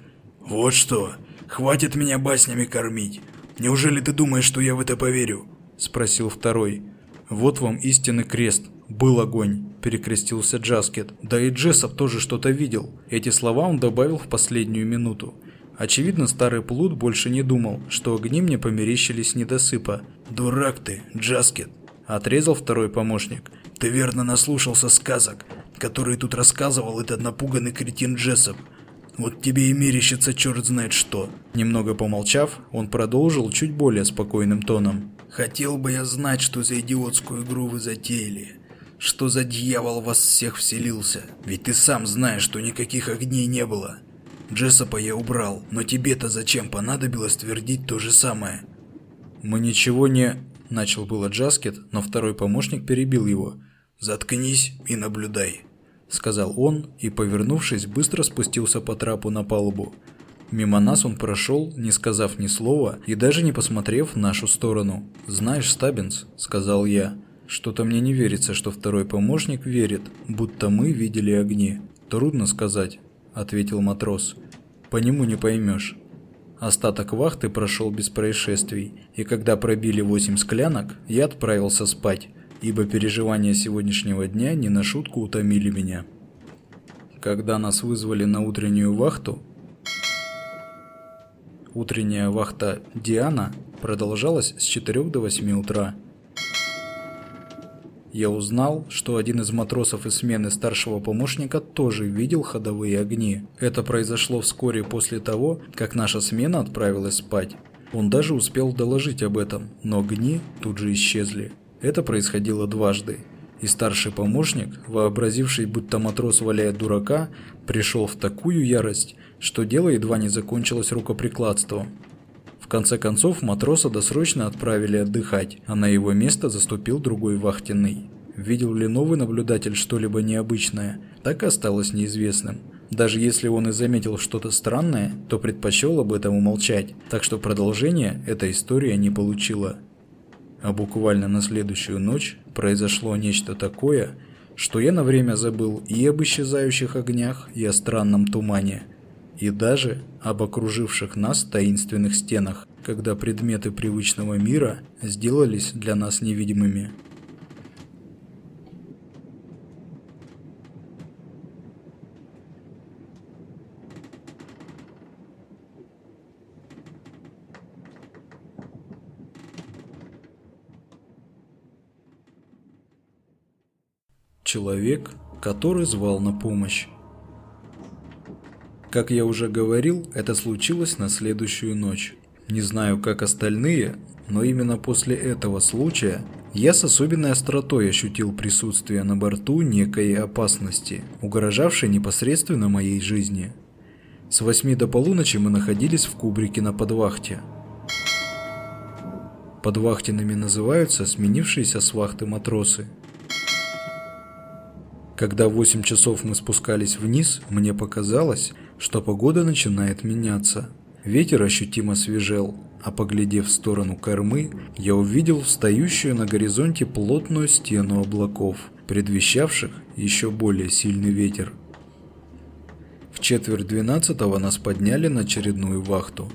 «Вот что. Хватит меня баснями кормить. Неужели ты думаешь, что я в это поверю?» — спросил второй. «Вот вам истинный крест. Был огонь», – перекрестился Джаскет. Да и Джессоп тоже что-то видел. Эти слова он добавил в последнюю минуту. Очевидно, старый плут больше не думал, что огни мне померещились недосыпа. «Дурак ты, Джаскет!» – отрезал второй помощник. «Ты верно наслушался сказок, которые тут рассказывал этот напуганный кретин Джессоп. Вот тебе и мерещится черт знает что». Немного помолчав, он продолжил чуть более спокойным тоном. «Хотел бы я знать, что за идиотскую игру вы затеяли. Что за дьявол вас всех вселился? Ведь ты сам знаешь, что никаких огней не было. Джессопа я убрал, но тебе-то зачем понадобилось твердить то же самое? Мы ничего не... Начал было Джаскет, но второй помощник перебил его. «Заткнись и наблюдай», — сказал он и, повернувшись, быстро спустился по трапу на палубу. Мимо нас он прошел, не сказав ни слова и даже не посмотрев в нашу сторону. «Знаешь, Стаббинс», — сказал я, что-то мне не верится, что второй помощник верит, будто мы видели огни. Трудно сказать, ответил матрос. По нему не поймешь. Остаток вахты прошел без происшествий, и когда пробили восемь склянок, я отправился спать, ибо переживания сегодняшнего дня не на шутку утомили меня. Когда нас вызвали на утреннюю вахту, утренняя вахта Диана продолжалась с 4 до 8 утра я узнал, что один из матросов из смены старшего помощника тоже видел ходовые огни. Это произошло вскоре после того, как наша смена отправилась спать. Он даже успел доложить об этом, но огни тут же исчезли. Это происходило дважды. И старший помощник, вообразивший, будто матрос валяет дурака, пришел в такую ярость, что дело едва не закончилось рукоприкладством. В конце концов, матроса досрочно отправили отдыхать, а на его место заступил другой вахтенный. Видел ли новый наблюдатель что-либо необычное, так и осталось неизвестным. Даже если он и заметил что-то странное, то предпочел об этом умолчать, так что продолжение эта история не получила. А буквально на следующую ночь произошло нечто такое, что я на время забыл и об исчезающих огнях, и о странном тумане – и даже об окруживших нас таинственных стенах. когда предметы привычного мира сделались для нас невидимыми. Человек, который звал на помощь. Как я уже говорил, это случилось на следующую ночь. Не знаю, как остальные, но именно после этого случая я с особенной остротой ощутил присутствие на борту некой опасности, угрожавшей непосредственно моей жизни. С 8 до полуночи мы находились в кубрике на подвахте. Подвахтенными называются сменившиеся с вахты матросы – когда в 8 часов мы спускались вниз, мне показалось, что погода начинает меняться. Ветер ощутимо свежел, а поглядев в сторону кормы, я увидел встающую на горизонте плотную стену облаков, предвещавших еще более сильный ветер. В четверть двенадцатого нас подняли на очередную вахту.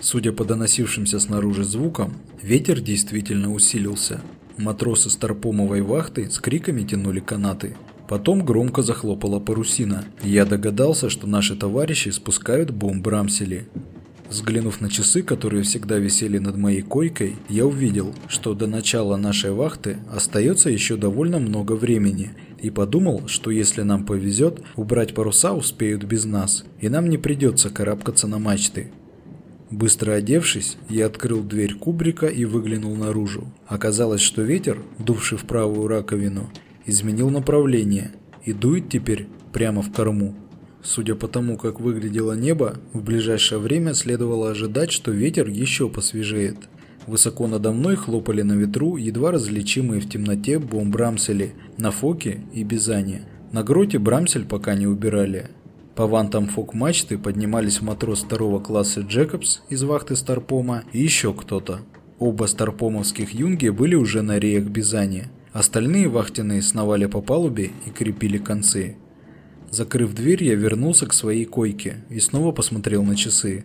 Судя по доносившимся снаружи звукам, ветер действительно усилился. Матросы старпомовой вахты с криками тянули канаты, Потом громко захлопала парусина. Я догадался, что наши товарищи спускают бомб Рамсели. Взглянув на часы, которые всегда висели над моей койкой, я увидел, что до начала нашей вахты остается еще довольно много времени, и подумал, что если нам повезет, убрать паруса успеют без нас, и нам не придется карабкаться на мачты. Быстро одевшись, я открыл дверь кубрика и выглянул наружу. Оказалось, что ветер, дувший в правую раковину, изменил направление и дует теперь прямо в корму. Судя по тому, как выглядело небо, в ближайшее время следовало ожидать, что ветер еще посвежеет. Высоко надо мной хлопали на ветру едва различимые в темноте бомбрамсели на Фоке и Бизане. На гроте брамсель пока не убирали. По вантам фок-мачты поднимались матрос второго класса Джекобс из вахты Старпома и еще кто-то. Оба старпомовских юнги были уже на реях Бизани. Остальные вахтенные сновали по палубе и крепили концы. Закрыв дверь, я вернулся к своей койке и снова посмотрел на часы.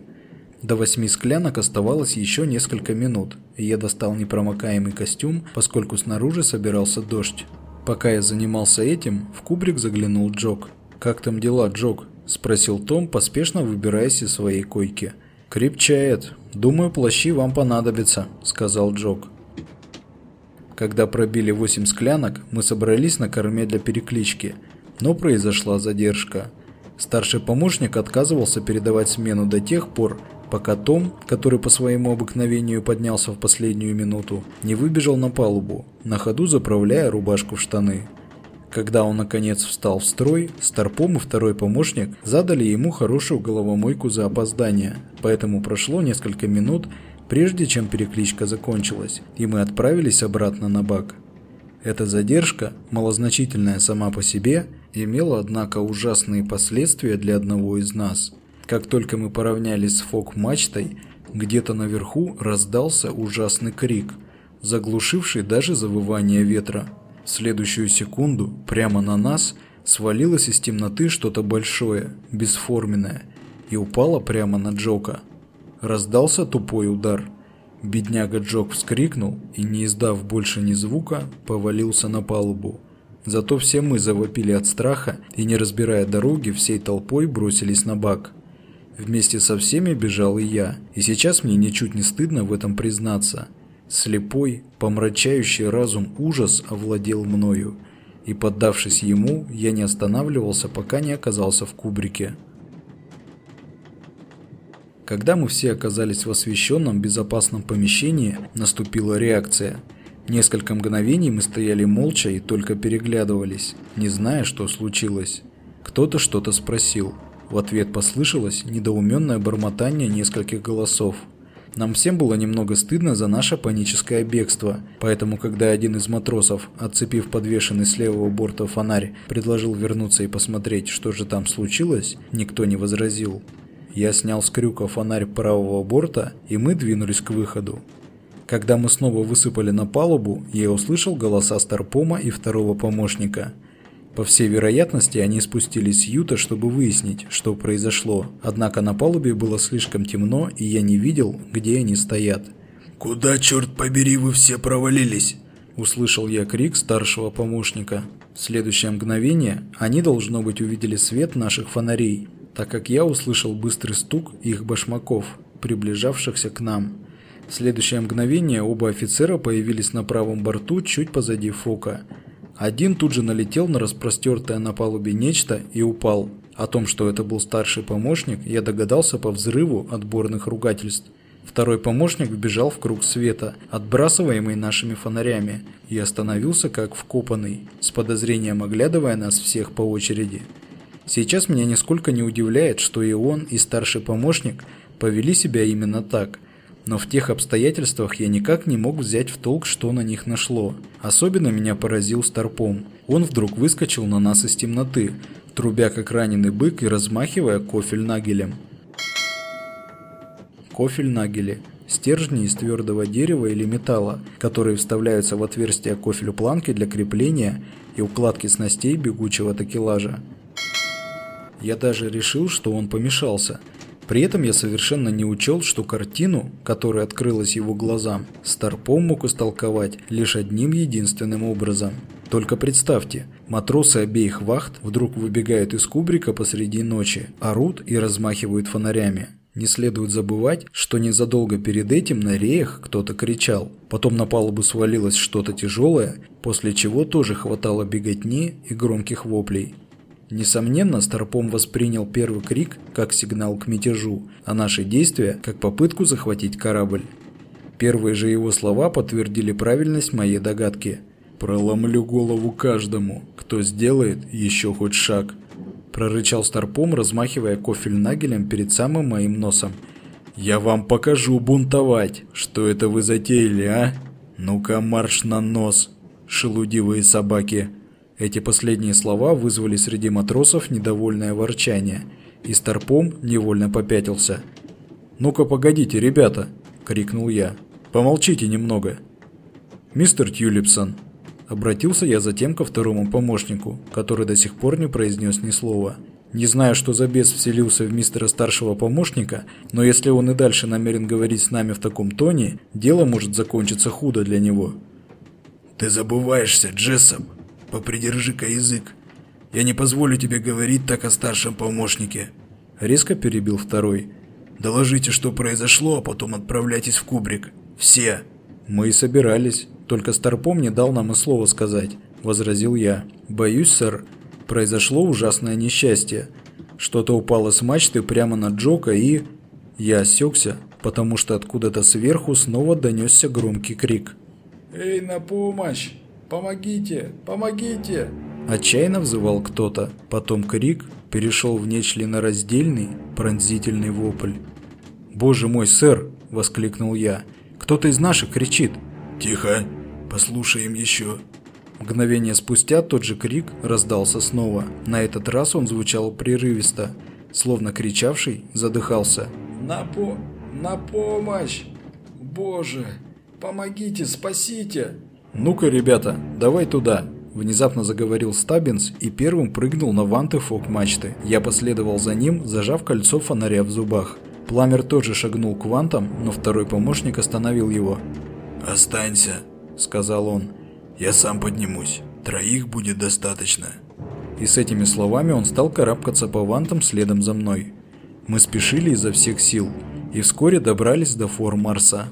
До восьми склянок оставалось еще несколько минут, и я достал непромокаемый костюм, поскольку снаружи собирался дождь. Пока я занимался этим, в кубрик заглянул Джок. «Как там дела, Джок?» – спросил Том, поспешно выбираясь из своей койки. «Крепчает. Думаю, плащи вам понадобятся», – сказал Джок. Когда пробили 8 склянок, мы собрались на корме для переклички, но произошла задержка. Старший помощник отказывался передавать смену до тех пор, пока Том, который по своему обыкновению поднялся в последнюю минуту, не выбежал на палубу, на ходу заправляя рубашку в штаны. Когда он наконец встал в строй, Старпом и второй помощник задали ему хорошую головомойку за опоздание, поэтому прошло несколько минут, прежде чем перекличка закончилась, и мы отправились обратно на бак. Эта задержка, малозначительная сама по себе, имела, однако, ужасные последствия для одного из нас. Как только мы поравнялись с фок-мачтой, где-то наверху раздался ужасный крик, заглушивший даже завывание ветра. В следующую секунду прямо на нас свалилось из темноты что-то большое, бесформенное, и упало прямо на Джока – Раздался тупой удар. Бедняга Джок вскрикнул и, не издав больше ни звука, повалился на палубу. Зато все мы завопили от страха и, не разбирая дороги, всей толпой бросились на бак. Вместе со всеми бежал и я, и сейчас мне ничуть не стыдно в этом признаться. Слепой, помрачающий разум ужас овладел мною, и, поддавшись ему, я не останавливался, пока не оказался в кубрике. Когда мы все оказались в освещенном, безопасном помещении, наступила реакция. Несколько мгновений мы стояли молча и только переглядывались, не зная, что случилось. Кто-то что-то спросил. В ответ послышалось недоуменное бормотание нескольких голосов. Нам всем было немного стыдно за наше паническое бегство, поэтому когда один из матросов, отцепив подвешенный с левого борта фонарь, предложил вернуться и посмотреть, что же там случилось, никто не возразил. Я снял с крюка фонарь правого борта, и мы двинулись к выходу. Когда мы снова высыпали на палубу, я услышал голоса Старпома и второго помощника. По всей вероятности, они спустились с Юта, чтобы выяснить, что произошло. Однако на палубе было слишком темно, и я не видел, где они стоят. «Куда, черт побери, вы все провалились?» Услышал я крик старшего помощника. В следующее мгновение они, должно быть, увидели свет наших фонарей, так как я услышал быстрый стук их башмаков, приближавшихся к нам. В следующее мгновение оба офицера появились на правом борту чуть позади Фока. Один тут же налетел на распростертое на палубе нечто и упал. О том, что это был старший помощник, я догадался по взрыву отборных ругательств. Второй помощник вбежал в круг света, отбрасываемый нашими фонарями, и остановился как вкопанный, с подозрением оглядывая нас всех по очереди. Сейчас меня нисколько не удивляет, что и он, и старший помощник повели себя именно так – но в тех обстоятельствах я никак не мог взять в толк, что на них нашло. Особенно меня поразил Старпом. Он вдруг выскочил на нас из темноты, трубя как раненый бык и размахивая кофель нагелем. Кофель нагели – стержни из твердого дерева или металла, которые вставляются в отверстия кофелю планки для крепления и укладки снастей бегучего такелажа. Я даже решил, что он помешался – при этом я совершенно не учел, что картину, которая открылась его глазам, Старпом мог истолковать лишь одним единственным образом. Только представьте, матросы обеих вахт вдруг выбегают из кубрика посреди ночи, орут и размахивают фонарями. Не следует забывать, что незадолго перед этим на реях кто-то кричал. Потом на палубу свалилось что-то тяжелое, после чего тоже хватало беготни и громких воплей. Несомненно, Старпом воспринял первый крик как сигнал к мятежу, а наши действия как попытку захватить корабль. Первые же его слова подтвердили правильность моей догадки. «Проломлю голову каждому, кто сделает еще хоть шаг», прорычал Старпом, размахивая кофель-нагелем перед самым моим носом. «Я вам покажу бунтовать, что это вы затеяли, а? Ну-ка марш на нос, шелудивые собаки!» Эти последние слова вызвали среди матросов недовольное ворчание, и Старпом невольно попятился. «Ну-ка погодите, ребята!» – крикнул я. «Помолчите немного!» «Мистер Тюлипсон!» Обратился я затем ко второму помощнику, который до сих пор не произнес ни слова. Не знаю, что за бес вселился в мистера старшего помощника, но если он и дальше намерен говорить с нами в таком тоне, дело может закончиться худо для него. «Ты забываешься, Джессоп!» Попридержи-ка язык. Я не позволю тебе говорить так о старшем помощнике. Резко перебил второй. Доложите, что произошло, а потом отправляйтесь в кубрик. Все. Мы и собирались. Только Старпом не дал нам и слова сказать. Возразил я. Боюсь, сэр, произошло ужасное несчастье. Что-то упало с мачты прямо на Джока и... Я осекся, потому что откуда-то сверху снова донесся громкий крик. «Эй, на помощь!» «Помогите! Помогите!» Отчаянно взывал кто-то. Потом крик перешел в нечленораздельный, пронзительный вопль. «Боже мой, сэр!» – воскликнул я. «Кто-то из наших кричит!» «Тихо! Послушаем еще!» Мгновение спустя тот же крик раздался снова. На этот раз он звучал прерывисто, словно кричавший задыхался. «На, по... на помощь! Боже! Помогите, спасите!» «Ну-ка, ребята, давай туда!» Внезапно заговорил Стаббинс и первым прыгнул на ванты фок-мачты. Я последовал за ним, зажав кольцо фонаря в зубах. Пламер тоже шагнул к вантам, но второй помощник остановил его. «Останься», — сказал он. «Я сам поднимусь. Троих будет достаточно». И с этими словами он стал карабкаться по вантам следом за мной. Мы спешили изо всех сил и вскоре добрались до фор Марса.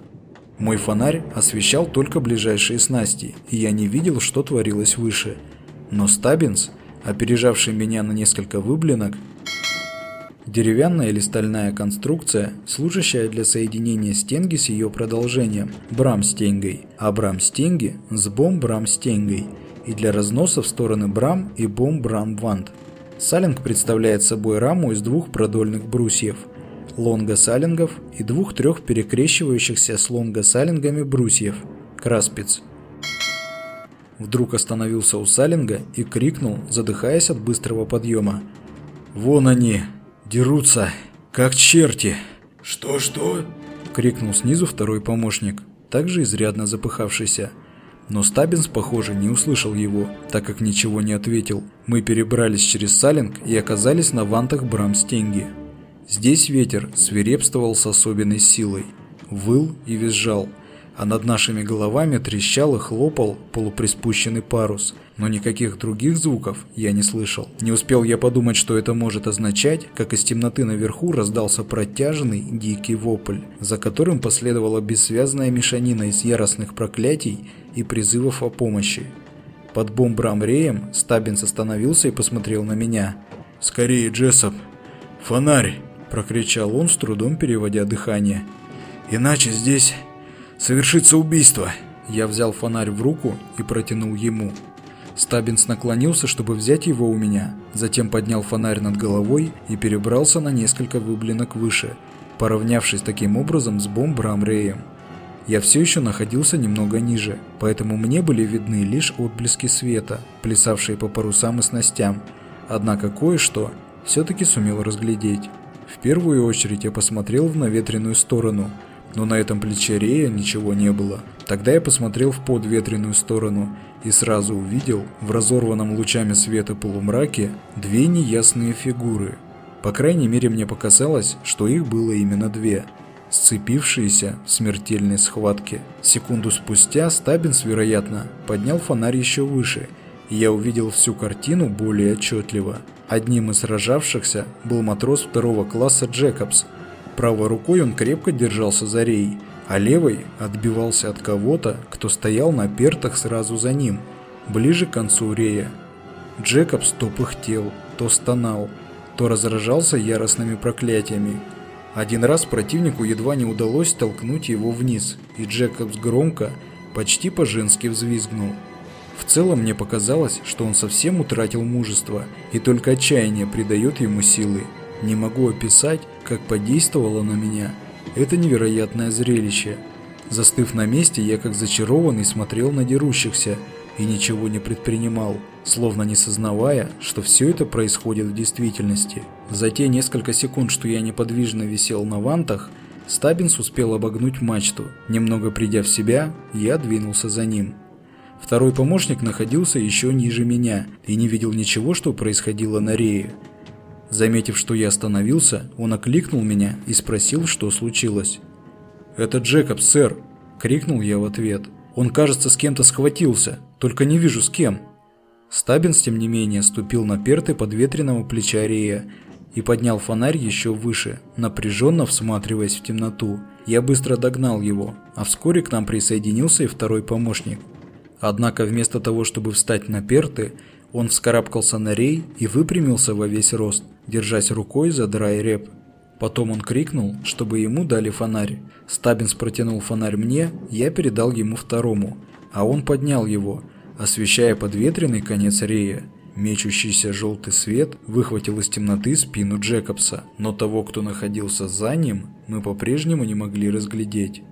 Мой фонарь освещал только ближайшие снасти, и я не видел, что творилось выше. Но Стаббинс, опережавший меня на несколько выблинок, деревянная или стальная конструкция, служащая для соединения стенги с ее продолжением – брам-стенгой, а брам-стенги – с бом-брам-стенгой, и для разноса в стороны брам и бом-брам-вант. Салинг представляет собой раму из двух продольных брусьев – лонгосалингов и двух-трех перекрещивающихся с лонгосалингами брусьев – краспиц. Вдруг остановился у салинга и крикнул, задыхаясь от быстрого подъема. «Вон они! Дерутся! Как черти!» «Что-что?» – крикнул снизу второй помощник, также изрядно запыхавшийся. Но Стабинс, похоже, не услышал его, так как ничего не ответил. Мы перебрались через Салинг и оказались на вантах Брамстенги. Здесь ветер свирепствовал с особенной силой. Выл и визжал, а над нашими головами трещал и хлопал полуприспущенный парус, но никаких других звуков я не слышал. Не успел я подумать, что это может означать, как из темноты наверху раздался протяжный дикий вопль, за которым последовала бессвязная мешанина из яростных проклятий и призывов о помощи. Под бомбрамреем Стаббинс остановился и посмотрел на меня. «Скорее, Джессоп! Фонарь!» – прокричал он, с трудом переводя дыхание. «Иначе здесь совершится убийство!» Я взял фонарь в руку и протянул ему. Стаббинс наклонился, чтобы взять его у меня, затем поднял фонарь над головой и перебрался на несколько выблинок выше, поравнявшись таким образом с бомбрамреем. Я все еще находился немного ниже, поэтому мне были видны лишь отблески света, плясавшие по парусам и снастям. Однако кое-что все-таки сумел разглядеть. В первую очередь я посмотрел в наветренную сторону, но на этом плече Рея ничего не было. Тогда я посмотрел в подветренную сторону и сразу увидел в разорванном лучами света полумраке две неясные фигуры. По крайней мере мне показалось, что их было именно две – сцепившиеся в смертельной схватке. Секунду спустя Стабинс, вероятно, поднял фонарь еще выше, я увидел всю картину более отчетливо. Одним из сражавшихся был матрос второго класса Джекобс. Правой рукой он крепко держался за рей, а левой отбивался от кого-то, кто стоял на пертах сразу за ним, ближе к концу рея. Джекобс то пыхтел, то стонал, то разражался яростными проклятиями, один раз противнику едва не удалось толкнуть его вниз, и Джекобс громко, почти по-женски взвизгнул. В целом мне показалось, что он совсем утратил мужество, и только отчаяние придает ему силы. Не могу описать, как подействовало на меня это невероятное зрелище. Застыв на месте, я как зачарованный смотрел на дерущихся и ничего не предпринимал словно не сознавая, что все это происходит в действительности. За те несколько секунд, что я неподвижно висел на вантах, Стабинс успел обогнуть мачту. Немного придя в себя, я двинулся за ним. Второй помощник находился еще ниже меня и не видел ничего, что происходило на рее. Заметив, что я остановился, он окликнул меня и спросил, что случилось. «Это Джекоб, сэр!» – крикнул я в ответ. «Он, кажется, с кем-то схватился, только не вижу с кем». Стабинс, тем не менее, ступил на перты подветренного плеча Рея и поднял фонарь еще выше, напряженно всматриваясь в темноту. Я быстро догнал его, а вскоре к нам присоединился и второй помощник. Однако вместо того, чтобы встать на перты, он вскарабкался на рей и выпрямился во весь рост, держась рукой за драй-реп. Потом он крикнул, чтобы ему дали фонарь. Стабинс протянул фонарь мне, я передал ему второму, а он поднял его – освещая подветренный конец рея. Мечущийся желтый свет выхватил из темноты спину Джекобса, но того, кто находился за ним, мы по-прежнему не могли разглядеть.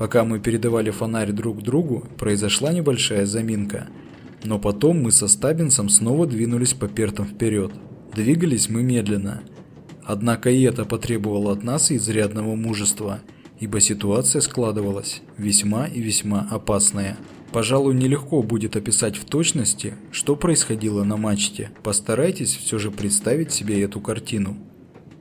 Пока мы передавали фонарь друг другу, произошла небольшая заминка. Но потом мы со Стабинсом снова двинулись по пертам вперед. Двигались мы медленно. Однако и это потребовало от нас изрядного мужества, ибо ситуация складывалась весьма и весьма опасная. Пожалуй, нелегко будет описать в точности, что происходило на мачте. Постарайтесь все же представить себе эту картину.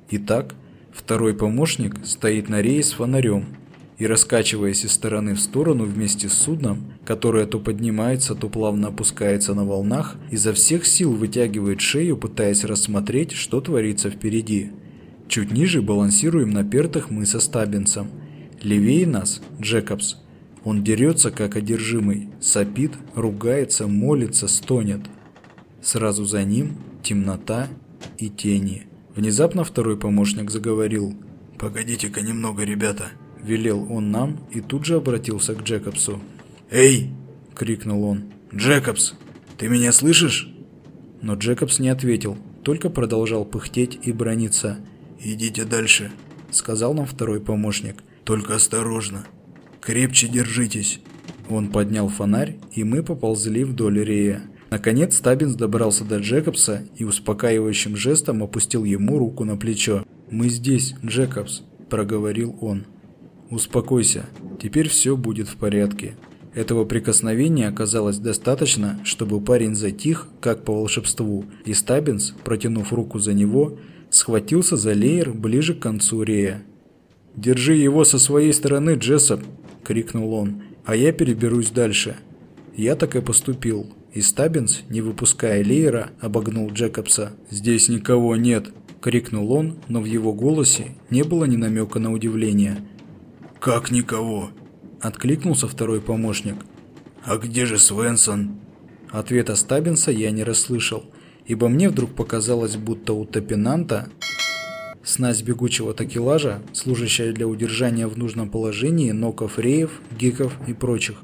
Итак, второй помощник стоит на рее с фонарем и, раскачиваясь из стороны в сторону вместе с судном, которое то поднимается, то плавно опускается на волнах, изо всех сил вытягивает шею, пытаясь рассмотреть, что творится впереди. Чуть ниже балансируем на пертах мы со Стаббинсом. Левее нас – Джекобс – он дерется, как одержимый, сопит, ругается, молится, стонет. Сразу за ним темнота и тени. Внезапно второй помощник заговорил. «Погодите-ка немного, ребята», – велел он нам и тут же обратился к Джекобсу. «Эй!» – крикнул он. «Джекобс, ты меня слышишь?» Но Джекобс не ответил, только продолжал пыхтеть и брониться. «Идите дальше», – сказал нам второй помощник. «Только осторожно, Крепче держитесь. Он поднял фонарь, и мы поползли вдоль рея. Наконец Стаббинс добрался до Джекобса и успокаивающим жестом опустил ему руку на плечо. «Мы здесь, Джекобс», – проговорил он. «Успокойся, теперь все будет в порядке. Этого прикосновения оказалось достаточно, чтобы парень затих, как по волшебству, и Стаббинс, протянув руку за него, схватился за леер ближе к концу Рея. «Держи его со своей стороны, Джессоп!» – крикнул он, – «а я переберусь дальше». Я так и поступил, и Стаббинс, не выпуская леера, обогнул Джекобса. «Здесь никого нет!» – крикнул он, но в его голосе не было ни намека на удивление. «Как никого?» – откликнулся второй помощник. «А где же Свенсон?» Ответа Стаббинса я не расслышал, ибо мне вдруг показалось, будто у Топинанта снасть бегучего такелажа, служащая для удержания в нужном положении ноков реев, гиков и прочих.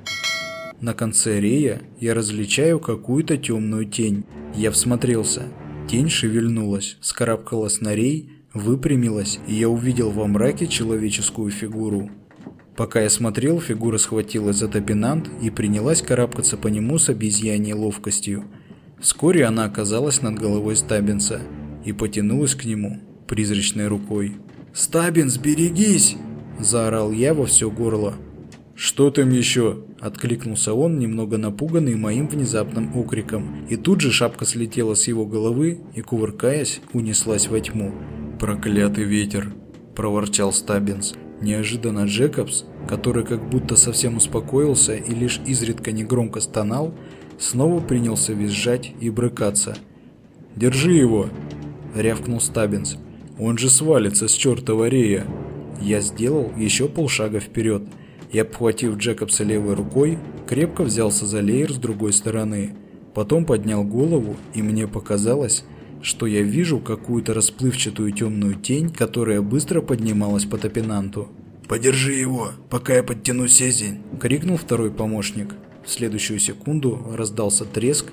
На конце рея я различаю какую-то темную тень. Я всмотрелся. Тень шевельнулась, скарабкалась на рей, выпрямилась, и я увидел во мраке человеческую фигуру. Пока я смотрел, фигура схватилась за топинант и принялась карабкаться по нему с обезьяньей ловкостью. Вскоре она оказалась над головой Стабинса и потянулась к нему призрачной рукой. «Стабинс, берегись!» – заорал я во все горло. «Что там еще?» – откликнулся он, немного напуганный моим внезапным окриком. И тут же шапка слетела с его головы и, кувыркаясь, унеслась во тьму. «Проклятый ветер!» – проворчал Стаббинс. Неожиданно Джекобс, который как будто совсем успокоился и лишь изредка негромко стонал, снова принялся визжать и брыкаться. «Держи его!» – рявкнул Стаббинс. «Он же свалится с чертова рея!» Я сделал еще полшага вперед – и, обхватив Джекобса левой рукой, крепко взялся за леер с другой стороны. Потом поднял голову, и мне показалось, что я вижу какую-то расплывчатую темную тень, которая быстро поднималась по топинанту. «Подержи его, пока я подтяну сезень!» – крикнул второй помощник. В следующую секунду раздался треск,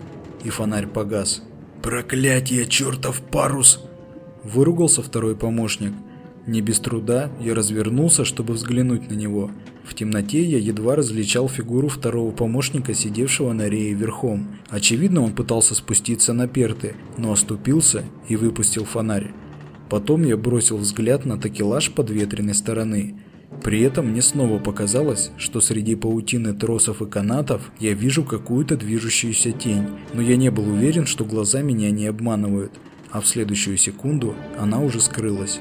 и фонарь погас. «Проклятие, чертов парус!» – выругался второй помощник. Не без труда я развернулся, чтобы взглянуть на него – в темноте я едва различал фигуру второго помощника, сидевшего на рее верхом. Очевидно, он пытался спуститься на перты, но оступился и выпустил фонарь. Потом я бросил взгляд на такелаж подветренной стороны. При этом мне снова показалось, что среди паутины тросов и канатов я вижу какую-то движущуюся тень, но я не был уверен, что глаза меня не обманывают, а в следующую секунду она уже скрылась.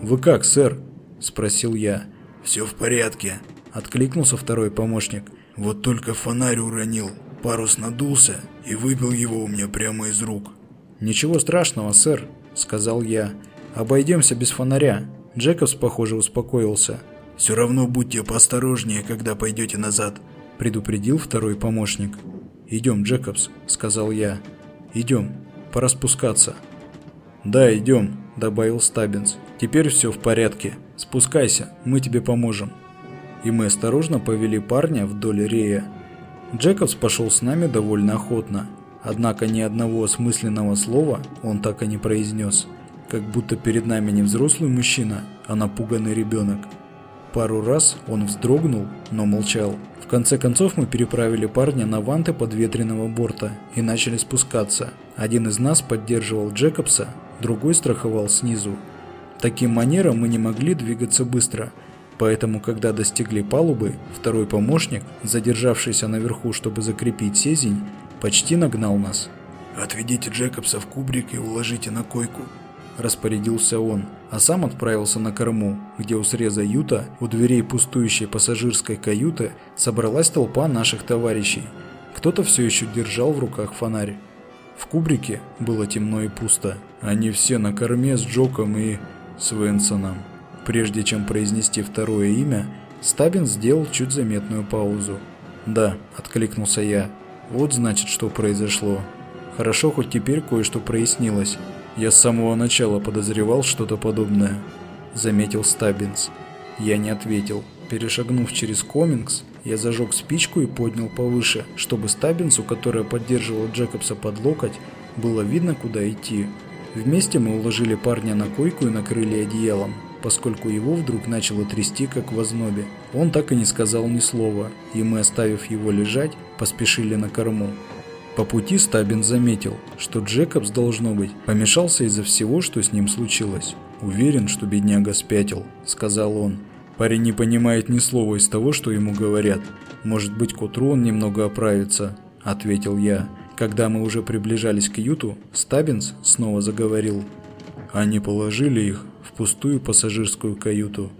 «Вы как, сэр?» – спросил я. «Все в порядке», — откликнулся второй помощник. «Вот только фонарь уронил. Парус надулся и выбил его у меня прямо из рук». «Ничего страшного, сэр», — сказал я. «Обойдемся без фонаря». Джекобс, похоже, успокоился. «Все равно будьте поосторожнее, когда пойдете назад», — предупредил второй помощник. «Идем, Джекобс», — сказал я. «Идем. Пора спускаться». «Да, идем», — добавил Стаббинс. «Теперь все в порядке. Спускайся, мы тебе поможем». И мы осторожно повели парня вдоль рея. Джекобс пошел с нами довольно охотно, однако ни одного осмысленного слова он так и не произнес, как будто перед нами не взрослый мужчина, а напуганный ребенок. Пару раз он вздрогнул, но молчал. В конце концов мы переправили парня на ванты подветренного борта и начали спускаться. Один из нас поддерживал Джекобса, другой страховал снизу. Таким манером мы не могли двигаться быстро, поэтому когда достигли палубы, второй помощник, задержавшийся наверху, чтобы закрепить сезень, почти нагнал нас. «Отведите Джекобса в кубрик и уложите на койку», – распорядился он, а сам отправился на корму, где у среза юта, у дверей пустующей пассажирской каюты, собралась толпа наших товарищей. Кто-то все еще держал в руках фонарь. В кубрике было темно и пусто. Они все на корме с Джоком и Свенсоном. Прежде чем произнести второе имя, Стабин сделал чуть заметную паузу. «Да», — откликнулся я. «Вот значит, что произошло. Хорошо, хоть теперь кое-что прояснилось. Я с самого начала подозревал что-то подобное», — заметил Стаббинс. Я не ответил. Перешагнув через комингс, я зажег спичку и поднял повыше, чтобы Стаббинсу, которая поддерживала Джекобса под локоть, было видно, куда идти. Вместе мы уложили парня на койку и накрыли одеялом, поскольку его вдруг начало трясти, как в ознобе. Он так и не сказал ни слова, и мы, оставив его лежать, поспешили на корму. По пути Стабин заметил, что Джекобс, должно быть, помешался из-за всего, что с ним случилось. «Уверен, что бедняга спятил», — сказал он. Парень не понимает ни слова из того, что ему говорят. Может быть, к утру он немного оправится, ответил я. Когда мы уже приближались к юту, Стабинс снова заговорил. Они положили их в пустую пассажирскую каюту.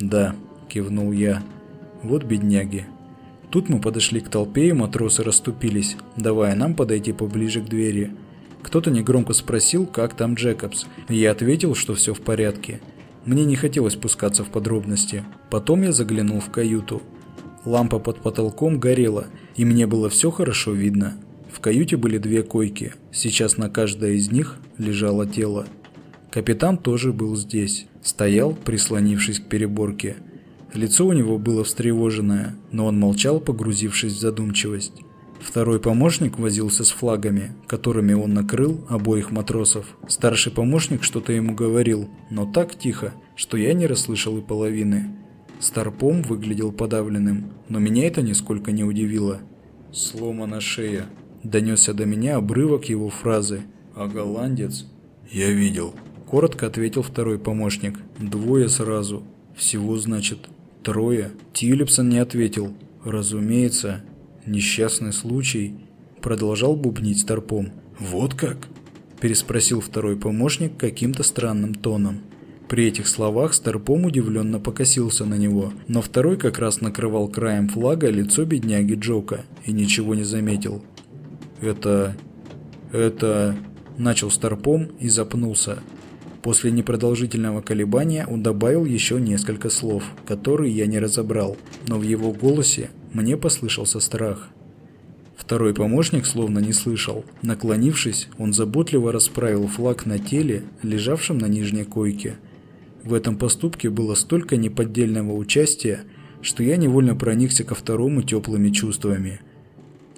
Да, кивнул я. Вот бедняги. Тут мы подошли к толпе, и матросы расступились, давая нам подойти поближе к двери. Кто-то негромко спросил, как там Джекобс, и я ответил, что все в порядке. Мне не хотелось спускаться в подробности. Потом я заглянул в каюту. Лампа под потолком горела, и мне было все хорошо видно. В каюте были две койки, сейчас на каждой из них лежало тело. Капитан тоже был здесь, стоял, прислонившись к переборке. Лицо у него было встревоженное, но он молчал, погрузившись в задумчивость. Второй помощник возился с флагами, которыми он накрыл обоих матросов. Старший помощник что-то ему говорил, но так тихо, что я не расслышал и половины. Старпом выглядел подавленным, но меня это нисколько не удивило. «Сломана шея», – донесся до меня обрывок его фразы. «А голландец?» «Я видел», – коротко ответил второй помощник. «Двое сразу. Всего, значит, трое». Тиллипсон не ответил. «Разумеется, несчастный случай», – продолжал бубнить Старпом. «Вот как?» – переспросил второй помощник каким-то странным тоном. При этих словах Старпом удивленно покосился на него, но второй как раз накрывал краем флага лицо бедняги Джока и ничего не заметил. «Это... это...» – начал Старпом и запнулся. После непродолжительного колебания он добавил еще несколько слов, которые я не разобрал, но в его голосе мне послышался страх. Второй помощник словно не слышал. Наклонившись, он заботливо расправил флаг на теле, лежавшем на нижней койке – в этом поступке было столько неподдельного участия, что я невольно проникся ко второму теплыми чувствами.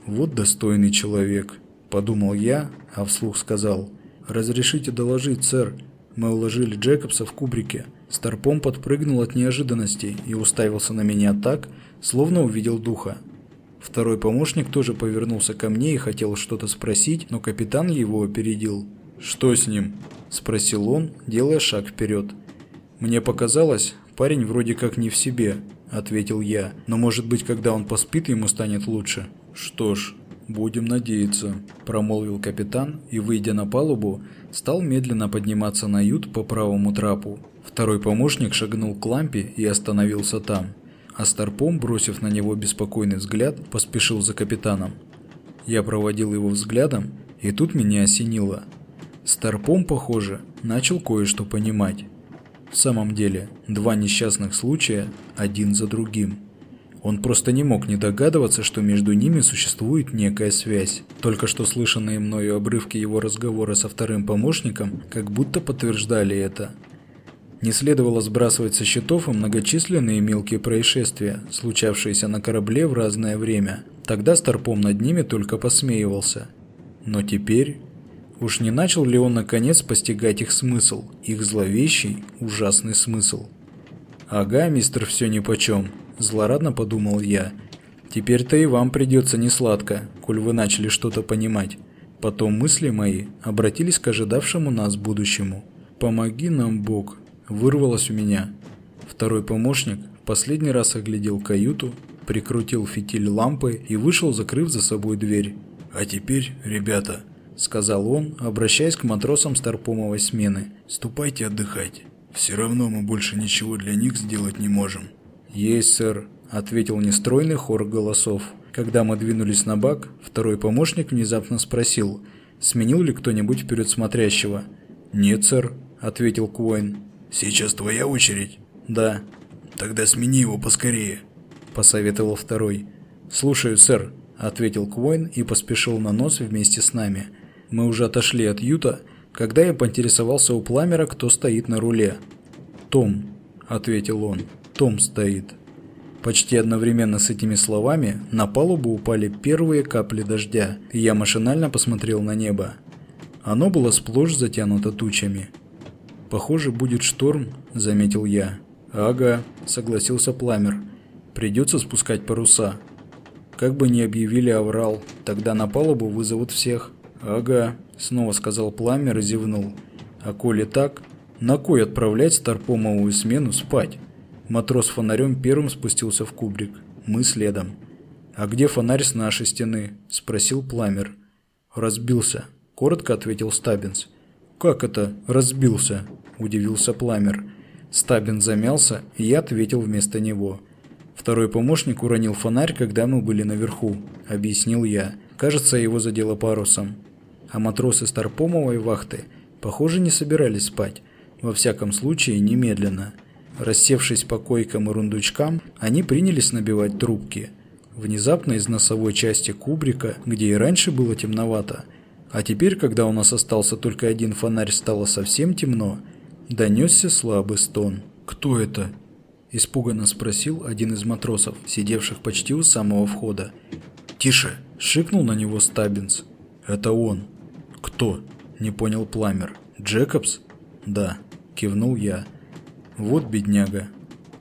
«Вот достойный человек», – подумал я, а вслух сказал. «Разрешите доложить, сэр. Мы уложили Джекобса в кубрике». Старпом подпрыгнул от неожиданности и уставился на меня так, словно увидел духа. Второй помощник тоже повернулся ко мне и хотел что-то спросить, но капитан его опередил. «Что с ним?» – спросил он, делая шаг вперед. «Мне показалось, парень вроде как не в себе», – ответил я. «Но может быть, когда он поспит, ему станет лучше». «Что ж, будем надеяться», – промолвил капитан и, выйдя на палубу, стал медленно подниматься на ют по правому трапу. Второй помощник шагнул к лампе и остановился там. А Старпом, бросив на него беспокойный взгляд, поспешил за капитаном. Я проводил его взглядом, и тут меня осенило. Старпом, похоже, начал кое-что понимать. В самом деле, два несчастных случая один за другим. Он просто не мог не догадываться, что между ними существует некая связь. Только что слышанные мною обрывки его разговора со вторым помощником как будто подтверждали это. Не следовало сбрасывать со счетов и многочисленные мелкие происшествия, случавшиеся на корабле в разное время. Тогда Старпом над ними только посмеивался. Но теперь Уж не начал ли он наконец постигать их смысл, их зловещий, ужасный смысл? «Ага, мистер все нипочем», – злорадно подумал я. «Теперь-то и вам придется несладко, коль вы начали что-то понимать». Потом мысли мои обратились к ожидавшему нас будущему. «Помоги нам, Бог!» – вырвалось у меня. Второй помощник последний раз оглядел каюту, прикрутил фитиль лампы и вышел, закрыв за собой дверь. «А теперь, ребята», сказал он, обращаясь к матросам Старпомовой смены. «Ступайте отдыхайте. Все равно мы больше ничего для них сделать не можем». «Есть, сэр», – ответил нестройный хор голосов. Когда мы двинулись на бак, второй помощник внезапно спросил, сменил ли кто-нибудь вперед смотрящего. «Нет, сэр», – ответил Куайн. «Сейчас твоя очередь?» «Да». «Тогда смени его поскорее», – посоветовал второй. «Слушаю, сэр», – ответил Куайн и поспешил на нос вместе с нами – мы уже отошли от Юта, когда я поинтересовался у Пламера, кто стоит на руле. «Том», — ответил он, — «Том стоит». Почти одновременно с этими словами на палубу упали первые капли дождя, и я машинально посмотрел на небо. Оно было сплошь затянуто тучами. «Похоже, будет шторм», — заметил я. «Ага», — согласился Пламер. «Придется спускать паруса». Как бы ни объявили аврал, тогда на палубу вызовут всех. «Ага», — снова сказал Пламер и зевнул. «А коли так, на кой отправлять старпомовую смену спать?» Матрос фонарем первым спустился в кубрик. Мы следом. «А где фонарь с нашей стены?» – спросил Пламер. «Разбился», – коротко ответил Стаббинс. «Как это разбился?» – удивился Пламер. Стаббин замялся, и я ответил вместо него. «Второй помощник уронил фонарь, когда мы были наверху», – объяснил я. «Кажется, его задело парусом». А матросы Старпомовой вахты, похоже, не собирались спать. Во всяком случае, немедленно. Рассевшись по койкам и рундучкам, они принялись набивать трубки. Внезапно из носовой части кубрика, где и раньше было темновато, а теперь, когда у нас остался только один фонарь, стало совсем темно, донесся слабый стон. «Кто это?» – испуганно спросил один из матросов, сидевших почти у самого входа. «Тише!» – шикнул на него Стаббинс. «Это он». «Кто?» – не понял Пламер. «Джекобс?» «Да», – кивнул я. «Вот бедняга».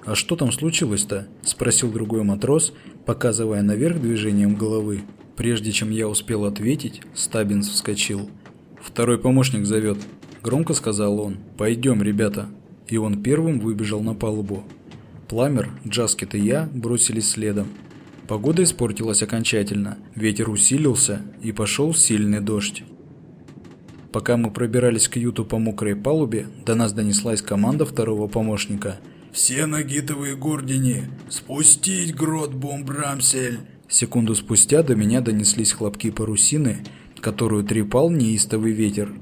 «А что там случилось-то?» – спросил другой матрос, показывая наверх движением головы. Прежде чем я успел ответить, Стаббинс вскочил. «Второй помощник зовет», – громко сказал он. «Пойдем, ребята». И он первым выбежал на палубу. Пламер, Джаскет и я бросились следом. Погода испортилась окончательно, ветер усилился и пошел сильный дождь. Пока мы пробирались к юту по мокрой палубе, до нас донеслась команда второго помощника. «Все на гитовые гордини! Спустить грот бомбрамсель!» Секунду спустя до меня донеслись хлопки парусины, которую трепал неистовый ветер.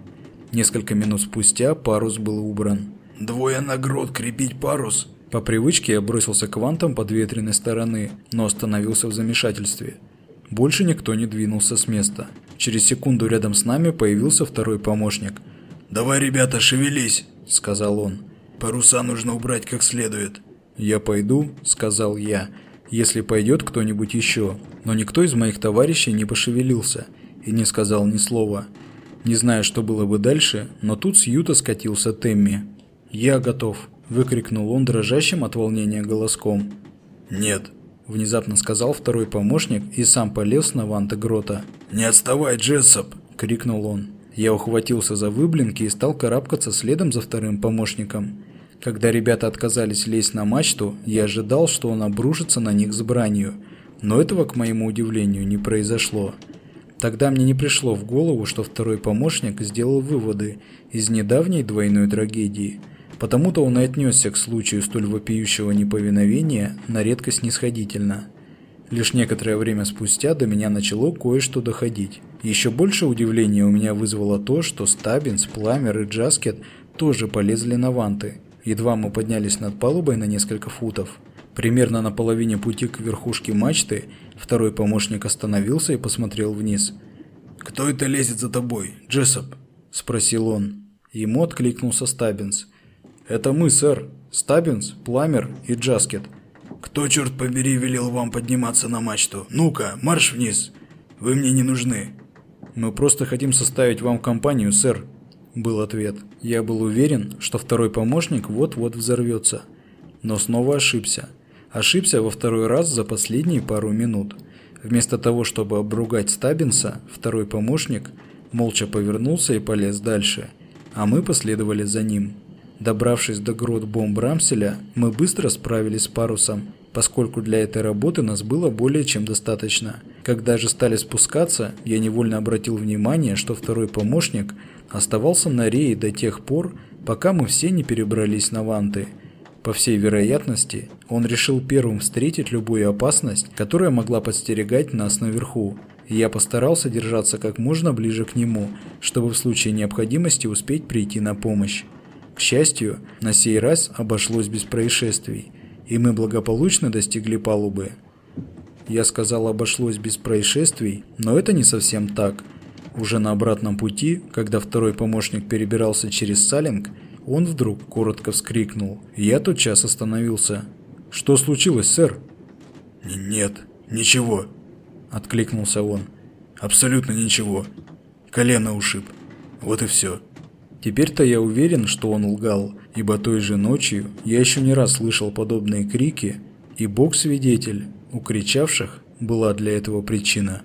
Несколько минут спустя парус был убран. «Двое на грот крепить парус!» По привычке я бросился к вантам подветренной стороны, но остановился в замешательстве. Больше никто не двинулся с места. Через секунду рядом с нами появился второй помощник. «Давай, ребята, шевелись!» – сказал он. «Паруса нужно убрать как следует». «Я пойду», – сказал я, – «если пойдет кто-нибудь еще». Но никто из моих товарищей не пошевелился и не сказал ни слова. Не знаю, что было бы дальше, но тут с юта скатился Темми. «Я готов», – выкрикнул он дрожащим от волнения голоском. «Нет», – внезапно сказал второй помощник и сам полез на ванты грота. «Не отставай, Джессоп!» – крикнул он. Я ухватился за выблинки и стал карабкаться следом за вторым помощником. Когда ребята отказались лезть на мачту, я ожидал, что он обрушится на них с бранью, но этого, к моему удивлению, не произошло. Тогда мне не пришло в голову, что второй помощник сделал выводы из недавней двойной трагедии – Потому-то он и отнесся к случаю столь вопиющего неповиновения на редкость снисходительно. Лишь некоторое время спустя до меня начало кое-что доходить. Еще больше удивления у меня вызвало то, что Стаббинс, Пламер и Джаскет тоже полезли на ванты. Едва мы поднялись над палубой на несколько футов. Примерно на половине пути к верхушке мачты второй помощник остановился и посмотрел вниз. «Кто это лезет за тобой, Джессоп?» – спросил он. Ему откликнулся Стаббинс. «Это мы, сэр. Стаббинс, Пламер и Джаскет». «Кто, черт побери, велел вам подниматься на мачту? Ну-ка, марш вниз. Вы мне не нужны». «Мы просто хотим составить вам компанию, сэр», – был ответ. Я был уверен, что второй помощник вот-вот взорвется. Но снова ошибся. Ошибся во второй раз за последние пару минут. Вместо того, чтобы обругать Стаббинса, второй помощник молча повернулся и полез дальше, а мы последовали за ним. Добравшись до грот бомб Рамселя, мы быстро справились с парусом, поскольку для этой работы нас было более чем достаточно. Когда же стали спускаться, я невольно обратил внимание, что второй помощник оставался на рее до тех пор, пока мы все не перебрались на ванты. По всей вероятности, он решил первым встретить любую опасность, которая могла подстерегать нас наверху. Я постарался держаться как можно ближе к нему, чтобы в случае необходимости успеть прийти на помощь. К счастью, на сей раз обошлось без происшествий, и мы благополучно достигли палубы. Я сказал обошлось без происшествий, но это не совсем так. Уже на обратном пути, когда второй помощник перебирался через салинг, он вдруг коротко вскрикнул. Я тотчас остановился. «Что случилось, сэр?» «Нет, ничего», — откликнулся он. «Абсолютно ничего. Колено ушиб. Вот и все». Теперь-то я уверен, что он лгал, ибо той же ночью я еще не раз слышал подобные крики, и Бог свидетель, у кричавших была для этого причина.